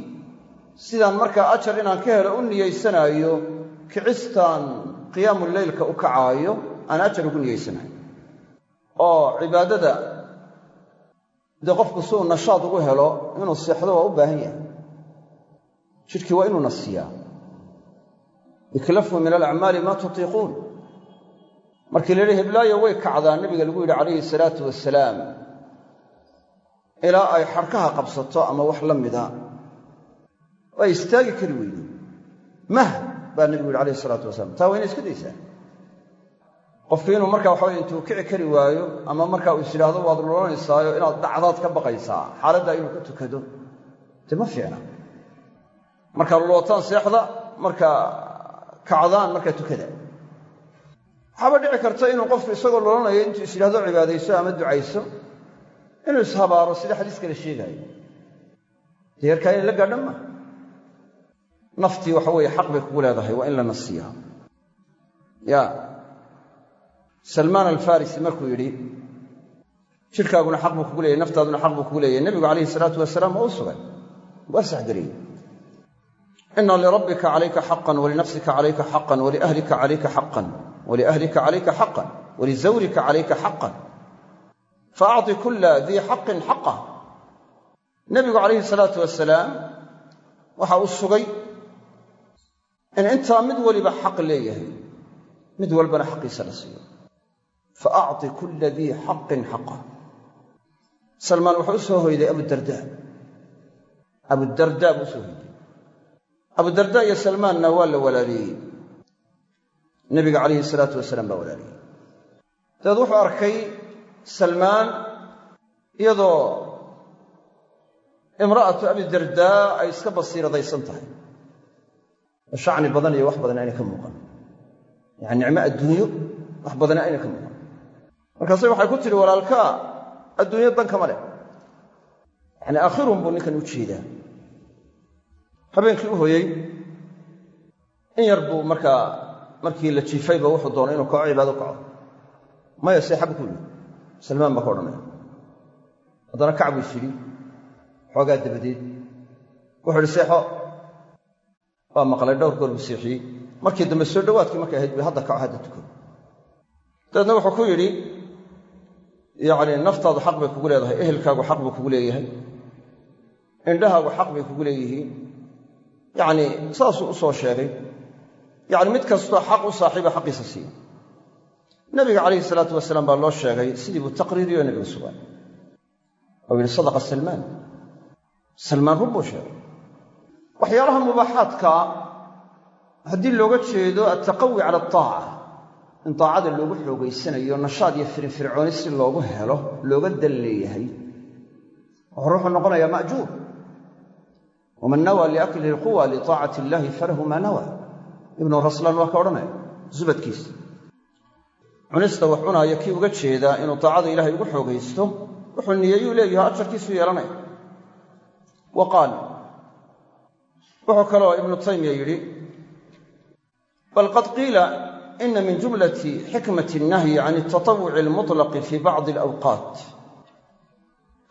sidaan markaa ajar inaan ka helo u niyeysanaayo kicistaan qiyaamu leylka u kacaayo aan ajar ugu niyeysanayo oo cibaadada dee qofku si uu nashaad ugu helo inuu seexdo waa u baahan yahay. Jidhkii waa inuu nasiyaa. Iklafuu min alacmaali maa tutiiquun markii la yidhi hiblaayo way kacdaa nabiga lagu yidhi calayhi salaatu wasalaam ilaa ay xarkaha qabsato ama wax la mida ay istaagi kari weydo mah baa nebigu yidhi alayhi salaatu wasalaam taa waa inay iska daysaa. Qofku inuu markaa waxaweye intuu kici kari waayo ama markaa uu is waad lulanaysaayo inaad dhacdaad ka baqaysaa xaaladdaa inuu ka tukado dee ma fiicna. Markaa lulootaan seexda markaa kacdaan markaa tukada waxaaba dhici karta inuu qofku isagoo lulanayo intuu is yidhahdo cibaadayso ama ducayso inuu ishabaaro sida xadiis kale sheegaayo. Dee yarkaa inay la gaadhan ma. Naftii waxa weeye xaq bay kugu leedahay waa in la nasiyaa ya salmaan alfarisi markuu yidhi jidhkaaguna xaq buu kugu leeyahy naftaaduna xaq buu kugu leeyahy nebigu calayhi salaatu wasalaam waa u sugay. Waa saxgeliyey ina lirabbika calayka xaqan walinafsika calayka xaqan waliahlika calayka xaqan waliahlika calayka xaqan walizawrika calayka xaqan faacطi kula dii xaqin xaqah nebigu calayhi salaatu wasalaam waxa uu sugay in intaa mid waliba xaq leeyahay mid walbana xaqiisa la siiyo faacطi kula dii xaqin xaqah salmaan wuxuu u soo hoyday abudarda abudarda buu u soo hoyday abudarda iyo salmaanna waa la walaaliyey nebiga calayhi salaatu wasalaam baa walaaliyey dabeed wuxuu arkay salmaan iyadoo imra'atu abidardaa ay iska basiiradaysan tahay. Oo shacni badan iyo wax badan ayna ka muuqan. Yacani nicmo adduunyo wax badana ayna ka muuqan. Markaase waxay ku tidhi walaalkaa adduunyo dan kama leh. Yacani aakhirun buu ninkan u jeedaa habeenkii u hoyey in yar buu markaa markii la jiifayba wuxuu doonay inuu kaco cibaado kaco maya seexa buu ku yidhi salmaan baa ka odhanaya. Haddana kac buu is yidhi xoogaa dabadeed. Wuxuu ihi seexo waa maqlay dhowr goor buu seexiyey. Markii dambe soo dhowaadkii markay ahayd bay hadda kaco hadda tukan dabeedna wuxuu ku yidhi yacni naftaadu xaq bay kugu leedahay ehelkaagu xaq buu kugu leeyahay indhahaagu xaq bay kugu leeyihiin yacnii saasuu u soo sheegay. Yacni mid kastoo xaq u saaxiiba xaqiisa siiya nabiga calayhi salaatu wasalaam baa loo sheegay sidii buu taqriiriyo nabiga sugan. Ou yidhi sadaqa salmaan. Salmaan run sheegay. Waxyaalaha mubaaxaadka haddii looga jeedo attaqawi cala ataaca in daacada loogu xoogaysanayo nashaad iyo firinfircooni si loogu helo looga dan leeyahay. Wuxuu ruuxu noqonayaa ma'juur waman nawaa liaklihi lquwa liطaacati illahi falahu maa nawa ibnu raslaan waa ka odhanaya zubadkiisa cunista wax cunaaya kii uga jeedaa inuu daacada ilahay ugu xoogaysto wuxuu niyeeyuu leeyaho ajarkiisuu yeelanaya wa qaal wuxuu kaloo ibnu taymiya yidhi bal qad qiila ina min jumlati xikmati annahyi can altatawuci almutlaqi fii bacdi alawqaat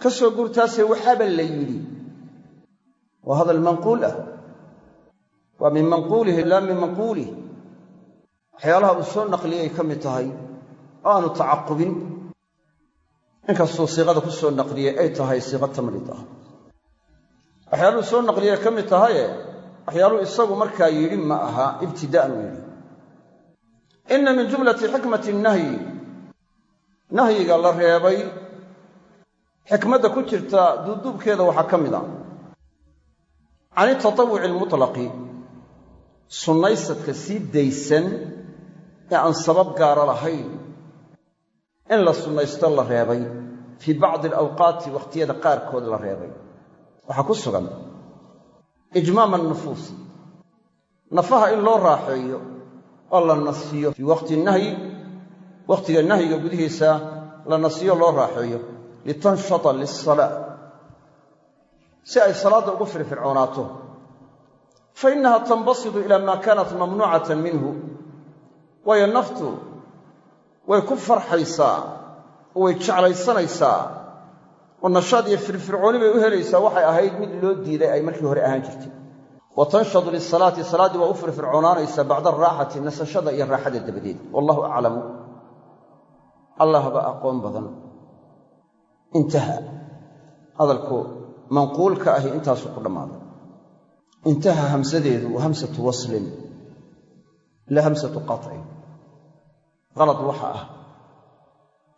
ka soo guurtaasee waxaaba la yidhi waa hadal manquul ah waa min manquulihi laa min manquulih waxyaalaha uu soo naqliyay ka mid tahay oo aanu tacaqubin inkastuu siiqada ku soo naqliyey ay tahay siiqa tamriid ah waxyaaluhu soo naqliyay ka mid tahaye waxyaaluhu isagu markaa yidhi ma aha ibtidaa'an uu yidhi inna min jumlati xikmati nahyi nahyiga la reebay xikmadda ku jirta duuduubkeeda waxaa ka mid can itatawuci almutlaqi sunnaysadka sii daysan ee aan sabab gaara lahayn in la sunnaysto la reebay fii bacdi alawqaati wakhtiyada qaarkood la reebay. Waxaa ku sugan ijmaama annufuusi nafaha in loo raaxeeyo oo la nasiyo. Fii waqti nahyi wakhtiga nahyiga gudihiisa la nasiyo loo raaxeeyo. Litanshata lisalaa si ay salaadda ugu firfircoonaato fa innaha tanbasidu ila maa kaanat mamnuucatan minhu. Waayo naftu way ku farxaysaa oo way jeclaysanaysaa oo nashaad iyo firfircooni bay u helaysaa waxay ahayd mid loo diiday ay markii hore ahaan jirtay. Wa tanshadu lisalaati salaaddii waa u firfircoonaanaysaa bacda araaxati nasashada iyo raaxada dabadeed. Wallahu aclamu. Allahba aqoon badan. Intaha. Hadalku manquulka ahi intaasu ku dhammaaday intaha hamsadeedu waa hamsatu waslin la hamsatu qacin qalad waxa ah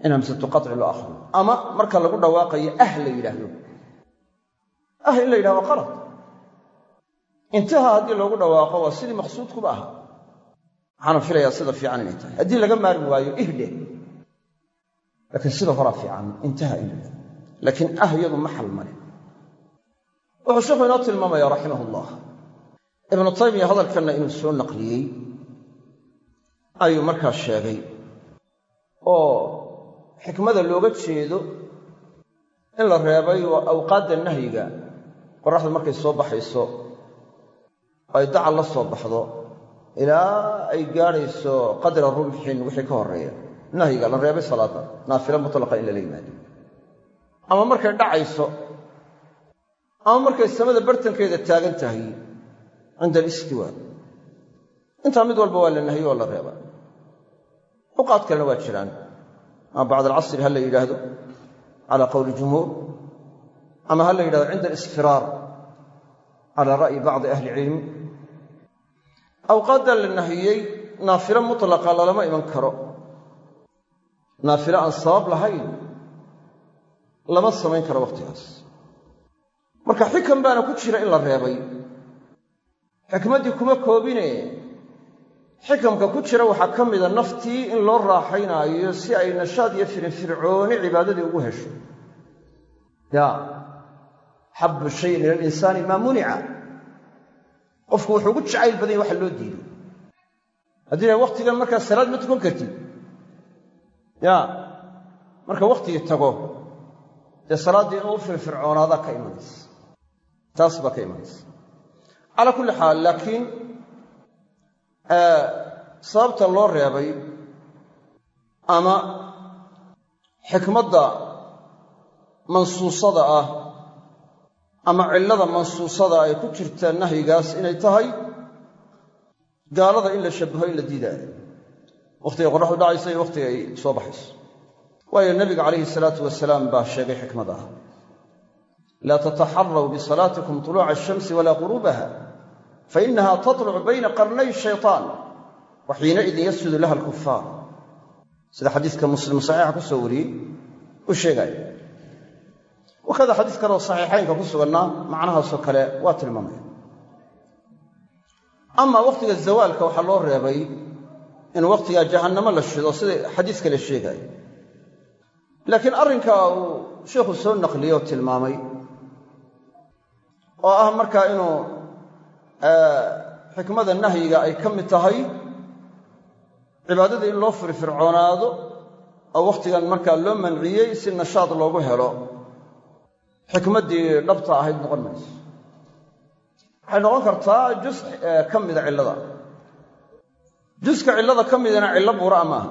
in hamsatu qaci loo akhriyo. Ama marka lagu dhawaaqayo ah la yidhaahdo. Ah in la yidhahdo waa qalad. Intaha haddii loogu dhawaaqo waa sidii maqsuudkuba aha. Waxaana filayaa sida fiican inay tahay. Haddii laga maarmi waayo ihdhe laakiin sida horaa fiican intaha in laakiin ah iyadu maxal male wuxuu sheekhu inoo tilmaamaya raximah ullah ibnu taymiya hadalkanna inuu soo naqliyey ayuu markaa sheegay oo xikmada looga jeedo in la reebay waa awqaadda nahyiga. Qoraxdu markay soo baxayso ay dacal la soo baxdo ilaa ay gaadhayso qadra rumxin wixii ka horreeya. Nahyiga la reebay salaadda naafilo mutlaqa in lala yimaado. Ama markay dhacayso ama markay samada bartankeeda taagan tahay cinda alistiwaa intaa mid walba waa la nahiyo oo la reeba. Awqaad kalena waa jiraan. Ama bacd alcasri ha la yidhaahdo cala qowli jumhuur ama ha la yidhahdo cinda alisfiraar cala ra'yi bacdi ahli cilmi awqaaddaa la nahiyey naafilo mutlaqa lalama iman karo. Naafilo aan sabab lahayn lama samayn karo wakhtigaas marka xikam baana ku jira in la reebay. Xikmaddii kuma koobine. Xikamka ku jira waxaa ka mida naftii in loo raaxaynaayo si ay nashaad iyo firinfircooni cibaadadii ugu hesho. Ya xabu shayin ila alinsaani maa munica. Qofku wuxuu ugu jacayl badan yahy waxa loo diiday haddii wakhtigan markaa salaad ma tukan kartid. Ya marka wakhtigii tago dee salaaddii inuu u ka imanaysa taas baa ka imanaysa. Calaa kulli xaal laakiin sababta loo reebay ama xikmadda mansuusada ah ama cillada mansuusada ay ku jirtaa nahyigaas inay tahay gaalada in la shabaho in la diidaayo wakhtigay qoraxdu dhacaysa iyo wakhtiga ay soo baxayso. Waayo nebiga calayhi salaatu wasalaam baa sheegay xikmad ah laa tataxaraw bisalaatikum tuluuca ashamsi walaa quruubaha fainaha tatlucu bayna qarnay shaytaan wa xiinaidin yasjudu laha alkufaar sida xadiiska muslim saxiixa ku soo wariyey uu sheegaayo wakada xadiis kaleoo saxiixaynka ku suganna macnahaasoo kale waa tilmaamaya amaa wakhtiga zawaalka waxaa loo reebay in wakhtigaa jahannamo la shido sida xadiis kale uu sheikhu soo naqliyey oo oo ah markaa inuu xikmada nahyiga ay ka mid tahay cibaadada in loo firfircoonaado oo wakhtigan markaa loo manciyey si nashaad loogu helo xikmaddii dhabta ahayd noqon mayso waxay noqon kartaa jus ka mida cillada. Juska cillada ka midana cillo buuraa maaha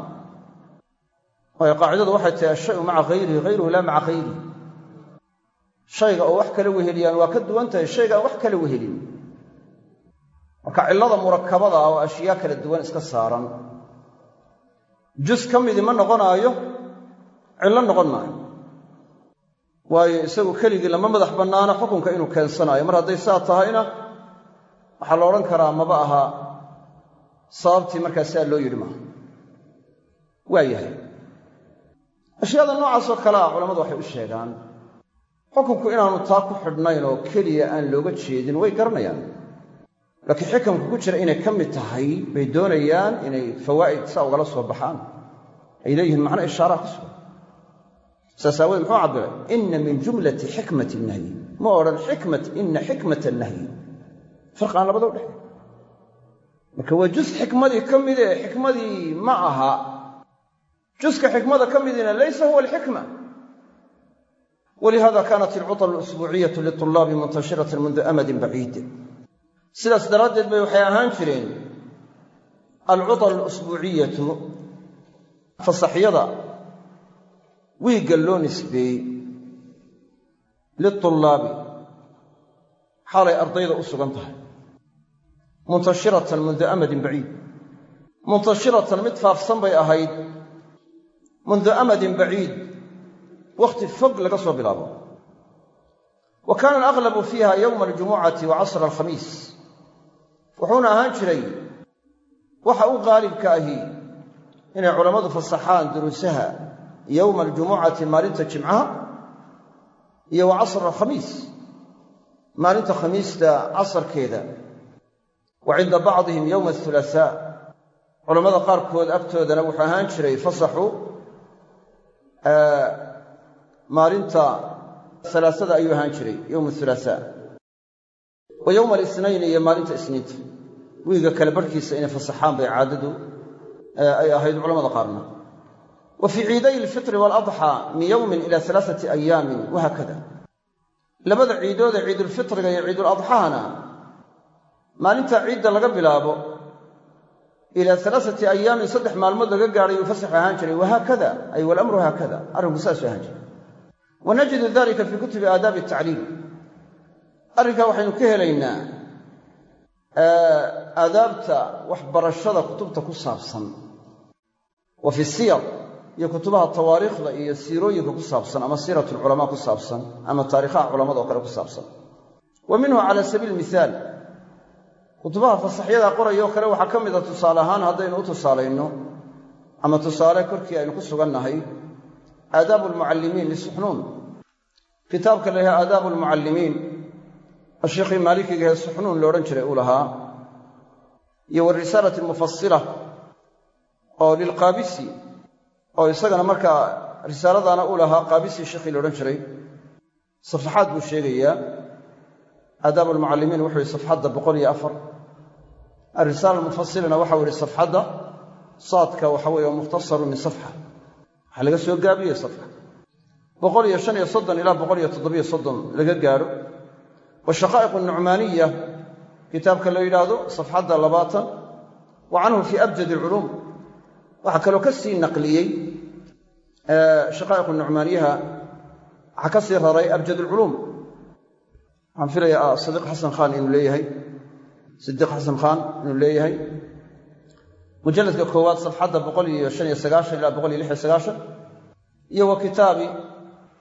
waayo qaacidadu waxay tahay ashayu maca hayrihi hayruhu laa maca hayrihi shayga oo wax kala weheliyaan waa ka duwan tahay shaygaan wax kala wehelin. Marka cillada murakabada ah oo ashyaa kala duwan iska saaran. Jus ka midii ma noqonaayo cillo noqon maayo. Waayo isagu keligii lama madax bannaano xukunka inuu keensanaayo. Mar hadday saa tahayna waxaa la odhan karaa maba aha sababtii markaa sidaa loo yidhi maaha. Waa yahay. Ashyaada noocaasoo kale ah culammadu waxay u sheegaan xukunku inaanu taa ku xidhnayn oo keliya aan looga jeedin way garanayaan. Laakiin xikamka ku jira inay ka mid tahay bay doonayaan inay fawaa'id saa ugala soo baxaan. Ay leeyihiin macno ishaaraha ku sugan saas muxuu cabbiray inna min jumlati xikmati nahyi. Ma odhan xikmat inna xikmata nahyi. Farq aan labada u dhexay marka waa jus xikmadii ka mide xikmadii ma aha. Juska xikmada ka midina laysa huwa alxikma walihada kaanat alcuطal alusbuuciyatu liطulaabi muntashiratan mundu amadin baciid sidaas daraaddeed bay waxay ahaan jireen alcuطal alusbuuciyatu fasaxyada wiigga loo nisbeeyey liطulaabi xaalay ardayda u sugan tahay muntashiratan mundu amadin baciid muntashiratan mid faafsan bay ahayd mundu amadin baciid wakhti fog laga soo bilaabo. Wa kaana alaglabu fiiha yowma aljumucati wa casra alkhamiis wuxuuna ahaan jiray waxa u qaalibka ahi inay culammadu fasaxaan duruusaha yowma aljumucati maalinta jimcaha iyo wa casra alkhamiis maalinta khamiista casarkeeda wa cinda bacdihim yowma athulasaa culammada qaarkood agtoodana wuxuu ahaan jiray fasaxu maalinta alaasada ayuu ahaan jiray yowma athulasaa wa yowma alisnayn iyo maalinta isniinta wiiga kale barhkiisa inay fasaxaan bay caadadu ay ahayd culamada qaarna. Wa fii ciiday alfitri waaladxaa min yowmin ila alaaati ayaamin wahaakada labada ciidoodee ciidulfitriga iyo ciiduladxaana maalinta ciidda laga bilaabo ilaa alaaati ayaamin saddex maalmood laga gaadhay uu fasax ahaan jiray wahaakada ay walamru haakada arrinku saasuu ahaan jiray wa najidu dalika fii kutubi aadaabi tacliim arrinkaa waxaynu ka helaynaa aadaabta waxbarashada kutubta ku saabsan wa fi siyar iyo kutubaha tawaariikhda iyo siirooyinka ku saabsan ama siirat alculamaa ku saabsan ama taarikhaha culamada oo kale ku saabsan wa minhu cala sabiili mihaal kutubaha fasaxyada qorayoo kale waxaa ka mida tusaale ahaan haddaynu u tusaalayno ama tusaale korkii aynu ku sugannahay aadaabu almucallimiin lisuxnuun kitaabka la yhaha aadaabu almucallimiin oo sheikhii maalikigahe suxnuun loodhan jiray uu lahaa iyo warisaalati almufasila oo lilqaabisi oo isagana markaa risaaladaana uu lahaa qaabisi sheikhii loodhan jiray. Safaxaad buu sheegayaa. Aadaabu almucallimiin wuxuu yihi safxadda boqol iyo afar. Alrisaala almufasilina waxau yihi safxadda saadka waxa weeye mukhtasaru min safxa waxaa laga soo gaabiyey safxa boqol iyo shan iyo soddon ilaa boqol iyo toddobiyo soddon laga gaadho wa shaqaa'iq nucmaaniya kitaabka la yidhaahdo safxadda labaatan. Wa canhu fii abjad alculuum. Waxaa kaloo ka sii naqliyey shaqaa'iq nucmaaniyaha. Waxaa ka sii raray abjad alculuum. Waxaan filayaa sadiiq xasan khan inuu leeyahay. Sidiiq xasan khan inuu leeyahay mujalladka koowaad safxadda iyo wa kitaabi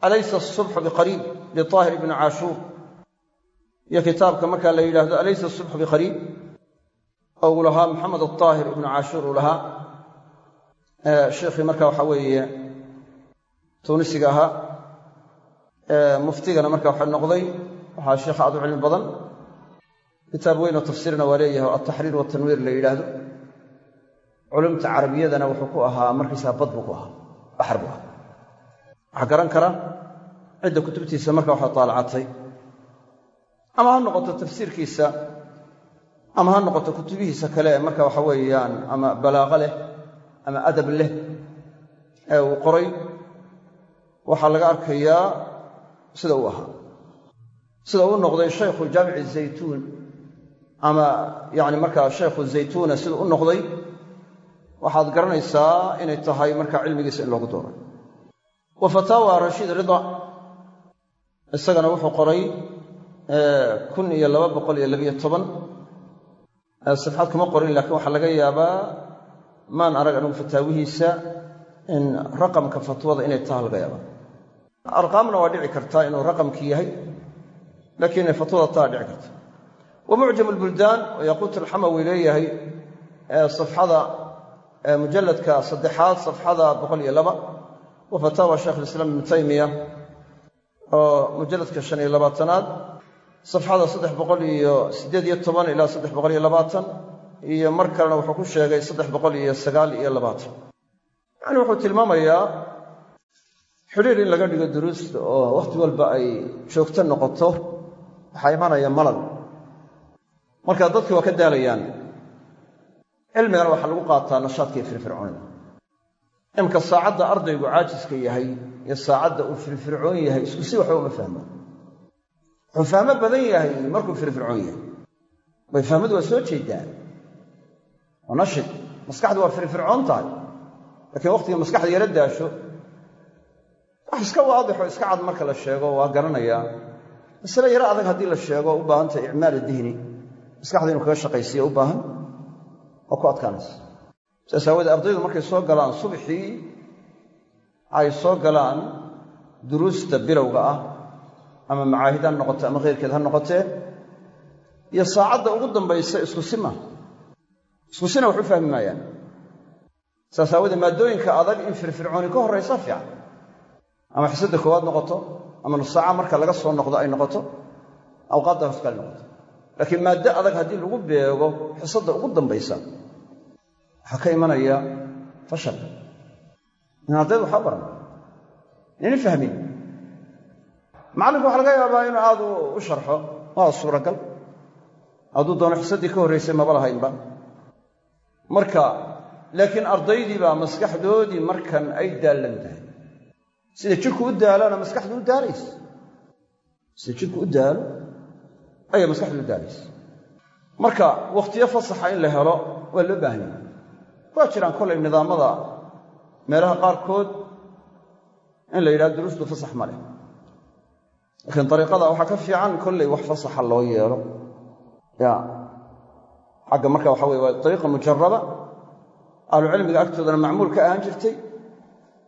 alaysa asubxu biqariib liaahir ibni caashuur. Iyo kitaabka markaa la yidhaahdo alaysa asubxu biqariib oo uu lahaa maxamed aaahir ibnu caashuur uu lahaa sheikhii marka waxa weeye tuunisiga ahaa muftigana marka waxa noqday waxaa sheikha aad u cilmi badan. Kitaab weyn oo tafsiirna waa leeyahay oo altaxriir watanwiir la yidhaahdo culumta carabiyadana wuxuu ku ahaa markiisaa bad buu ku ahaa baxar buu ahaa. Waxaa garan kara cidda kutubtiisa marka waxa taalacatay. Ama ha noqoto tafsiirkiisa ama ha noqoto kutubihiisa kale marka waxa weeyaan ama balaaqo leh ama adab leh ee uu qoray waxaa laga arkayaa sida uu ahaa. Sida uu noqday shaykhu jaamici zaytuun ama yani markaa shaykhu zaytuuna sida u noqday waxaad garanaysaa inay tahay marka cilmigiisa in loogu dooray wa fataawa rashiid rida isagana wuxuu qoray kun iyo laba boqol iyo labiyo toban. Safxad kuma qorin laakiin waxaa laga yaabaa maan arag anigu fataawihiisa in raqamka fatwada inay taha laga yaabaa. Arqaamna waa dhici kartaa inuu raqamkii yahay laakiin inay fatwada taha dhici karta wa mucjam lbuldaan oo alxamawi leeyahay safxada mujalladka saddexaad safxada boqol iyo laba wa fataawa sheekh alislaam ibnu taymiya oo mujalladka shan iyo labaatanaad safxada saddex boqol iyo siddeed iyo toban ilaa saddex boqol iyo labaatan iyo mar kalena wuxuu ku sheegay saddex boqol iyo sagaal iyo labaatan. Yacni wuxuu tilmaamayaa xidhiir in laga dhigo duruusta oo wakhti walba ay joogto noqoto waxaa imanaya malal. Marka dadki waa ka daalayaan cilmigana waxaa lagu qaataa nashaadka iyo firfircoonida. Imka saacadda ardaygu caajiska yahay iyo saacadda uu firfircoon yahay isku si waxba uma fahmo. Wuxuu fahmo badan yahay markuu firfircoon yahay. Bay fahmadu waa soo jeedaan waa nashid. Maskaxdu waa firfircoon tahay. Laakiin wakhtiga maskaxda yaro daasho. Wax iska waadixo iska cad marka la sheego waa garanayaa masale yaro adag haddii la sheego u baahan tahay icmaal dihni. Maskaxda inuu kaga shaqaysiiya u baahan waa ku adkaanaysa saas aawoodee ardaydu markay soo galaan subxii ay soo galaan duruusta bilowga ah ama macaahid ha noqote ama khayrkeed ha noqotee iyo saacadda ugu dambaysa isku si ma isku sina wax fahmi maayaan. Saas aawoodee maaddooyinka adag in firfircooni ka horraysa fiican. Ama xisadda koowaad noqoto ama nusaaca marka laga soo noqdo ay noqoto awqaadda hoskale noqoto laakiin maaddo adag haddii lagu beego xisadda ugu dambaysa waxaa ka imanaya fashal. In ardaydu waxaa baran inayna fahmin macallinku waxa laga yaabaa inuu aad u sharxo waa suuragal. Hadduu doono xisaddii ka horraysay maba lahaynba. Marka laakiin ardaydii baa maskaxdoodii markan ay daallan tahay. Sida jidhku u daalana maskaxdu u daalaysa. Sida jidhku u daalo ayaa maskaxdu daalaysa. Marka wakhtiyo fasaxa in la helo waa loo baahan yahay. Waa jiraan kollay nidaamada meelaha qaarkood in la yidhahdo duruustu fasax ma leh. Laakiin dariiqada waxaa ka fiican kollay wax fasaxa loo yeelo. Ya xagga marka waxa weye waa dariiqa mujaraba ahlucilmiga agtoodana macmuul ka ahaan jirtay.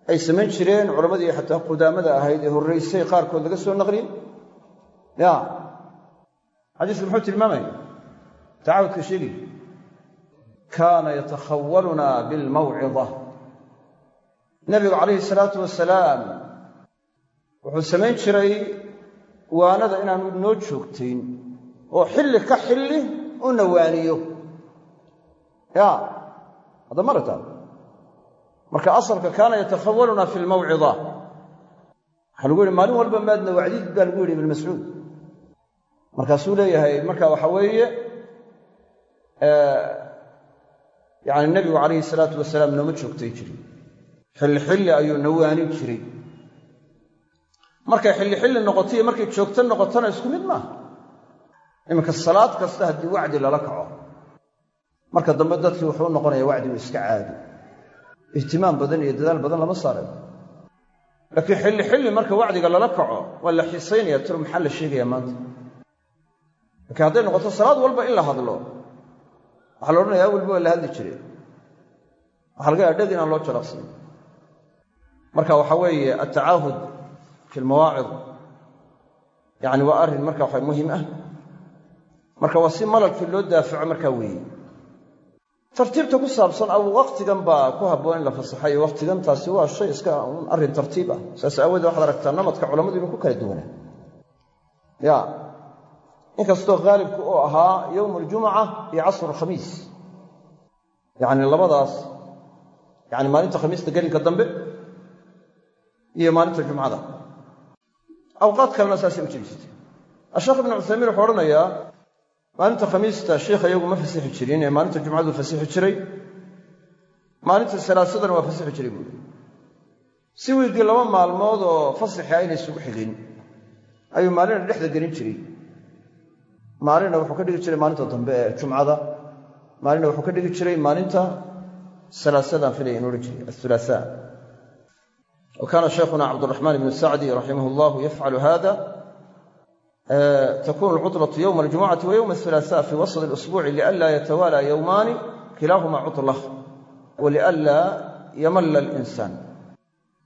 Ay samayn jireen culammadii xataa qudaamada ahayd ee horraysay qaarkood laga soo naqliyey. Ya xadiisku muxuu tilmaamaya? Tacaawudka sheegi kaana yatakhawaluna bilmawcida. Nebigu calayhi salaatu wasalaam wuxuu samayn jiray waanada inaanu noo joogtayn oo xilli ka xilli u nawaaniyo. Ya hadda marata marka asalka kaana yatakhawaluna fi lmawcida waxaa lagu yihi maalin walba maadna wacdid baa lagu yidhi ibn mascuud markaasuu leeyahay marka waxa weeye yani nebigu calayhi salaatu wasalaam nooma joogtay jirin xilli xilli ayuu nawaanin jiray. Markay xilli xilli noqoto iyo markay joogto noqotona isku mid maaha iminka salaad kasta haddii wacdi lala kaco marka dambe dadkii wuxuu noqonaya wacdigu iska caadi ihtimaam badan iyo dadaal badan lama saarayo laakiin xilli xilli marka wacdiga lala kaco waa la xiisaynaya tiro maxaa la sheegayaa maanta laakiin hadday noqoto salaad walba in la hadlo. Waxaa la odhanaya awalba waa la hadli jire waxaa laga yaha dheg inaan loo jaraqsin marka waxa weeye altacaahud fi lmawaacid yani waa arrin marka waxa muhiim ah. Marka waa si malalkii loo daafaco markaa weeye tartiibta ku saabsan aw waktigan baa ku habboon in la fasaxayo waktigan taasi waa shay iska arrin tartiib ah. Saas aawoodee waxaad aragtaa namadka culammadu inuu ku kala duwanaa inkastoo haalibku uu ahaa yowm aljumuca iyo casru alkhamiis yacni labadaas yani maalinta khamiista gelinka dambe iyo maalinta jumcada. Awqaad kalena saasay u jiri jirtay asheekh ibnu cuthaymiin wuxuu odhanayaa maalinta khamiista sheikha iyagu ma fasixi jirin ee maalinta jumcadu fasixi jiray. Maalinta salaasadana waa fasixi jiray buuri si wiigii laba maalmood oo fasixi ayna isugu xigin ayuu maalina dhexda gelin jiray maalina wuxuu ka dhigi jiray maalinta dambe ee jumcada maalina wuxuu ka dhigi jiray maalinta salaasadaan filaya inu odhan jiray athulaathaa wa kaana sheikhuna cabduraxmaan ibnu sacdi raximah allahu yafcalu hada takunu alcuطlaةu ywma aljumucati wa ywma athulaثa fi wasط اlusbuci lianla yatawaalى yowmaani kilahuma cuطla walianla yamalla اlinsan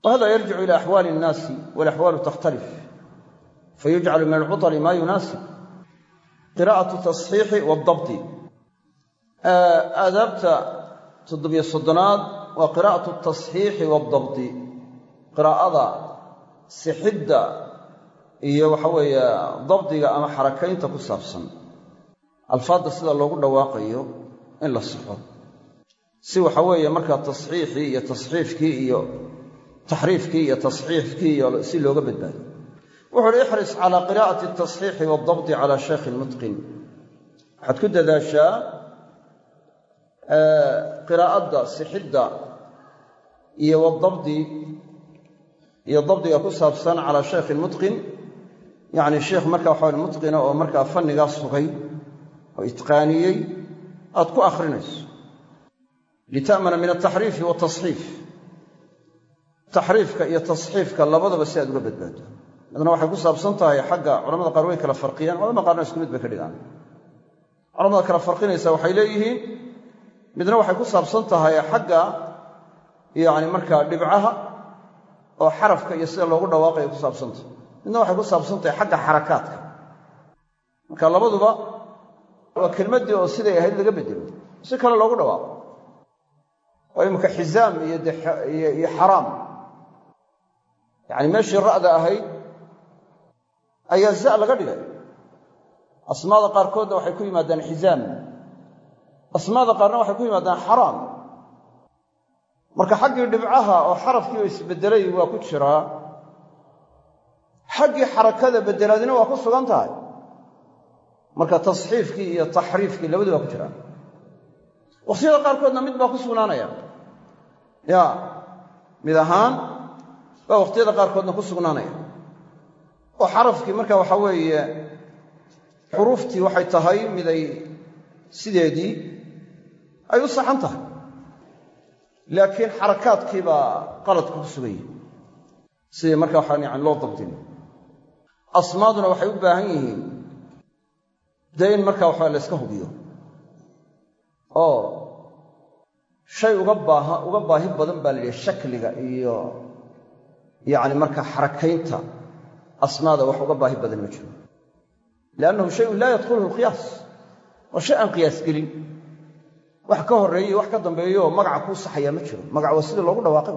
wahada yarjicu ila axwaali اnnaasi walaxwaalu takhtalif fayujcalu min alcuطli ma yunaasib qiraa'atu tasxiixi waddabti aadaabta toddobiyo soddonaad waa qiraa'atu tasxiixi waddabti qiraa'ada sixidda iyo waxa weeye dabdiga ama xarakaynta ku saabsan. Alfaadda sida loogu dhawaaqayo in la saxo. Si waxa weeye markaa tasxiixii iyo tasxiifkii iyo taxriifkii iyo tasxiifkii looga badbaado wuxu uhi ixris calaa qiraa'ati tasxiixi waadabdi calaa shaykhin mutqin waxaad ku dadaashaa qiraa'adda sixidda iyo wadabdi iyo dabdiga ku saabsan calaa shaykhin mutqin yacni sheikh marka waxa mutqina oo markaa fannigaa sugay oo itqaaniyey aad ku akhrinayso. Lita'mana min altaxriifi waatasxiif taxriifka iyo tasxiifka labadaba si aad uga badbaado midna waxay ku saabsan tahay xagga culamada qaar way kala farqiyaan culamada qaarna isku mid bay ka dhigaan. Culamada kala farqinaysa waxay leeyihiin midna waxay ku saabsan tahay xagga yacni markaa dhibcaha oo xarafka iyo sida loogu dhawaaqaya ku saabsantahay midna waxay ku saabsan tahay xagga xarakaadka. Marka labaduba waa kelmaddii oo siday ahayd laga bedelo si kale loogu dhawaaqo. Oo imika xizaam iyo xaraam. Yacni meeshii ra'da ahayd ayaa za laga dhigay. Asmaada qaarkoodna waxay ku yimaadaan xizaam. Asmaada qaarna waxay ku yimaadaan xaraam. Marka xaggii dhibcaha oo xarafkii oo isbedelay waa ku jiraa xaggii xarakada bedelaadina waa ku sugan tahay. Marka tasxiifkii iyo taxriifkii labadu waa ku jiraan wakhtiyada qaarkoodna mid baa ku sugnaanaya. Ya mid ahaan baa wakhtiyada qaarkoodna ku sugnaanaya oo xarafkii marka waxa weeye xuruuftii waxay tahay miday sideedii ay u saxan tahay. Laakiin xarakaadkii baa qaladka ku sugan yihi sidii marka waxaan yani loo dabdin? Asmaaduna waxay u baahan yihiin. Dee in marka waxaa la yska hubiyo. Oo shay uga baaha uga baahi badan baa la yidhi shakliga iyo yacni markaa xarakaynta asmaada wax uga baahi badan ma jiro. Liannahu shayun laa yadkhuluhu alqiyaas waa shay aan qiyaas gelin. Wax ka horreeye wax ka dambeeyo magaca kuu saxayaa ma jiro. Magac waa sidii loogu dhawaaqay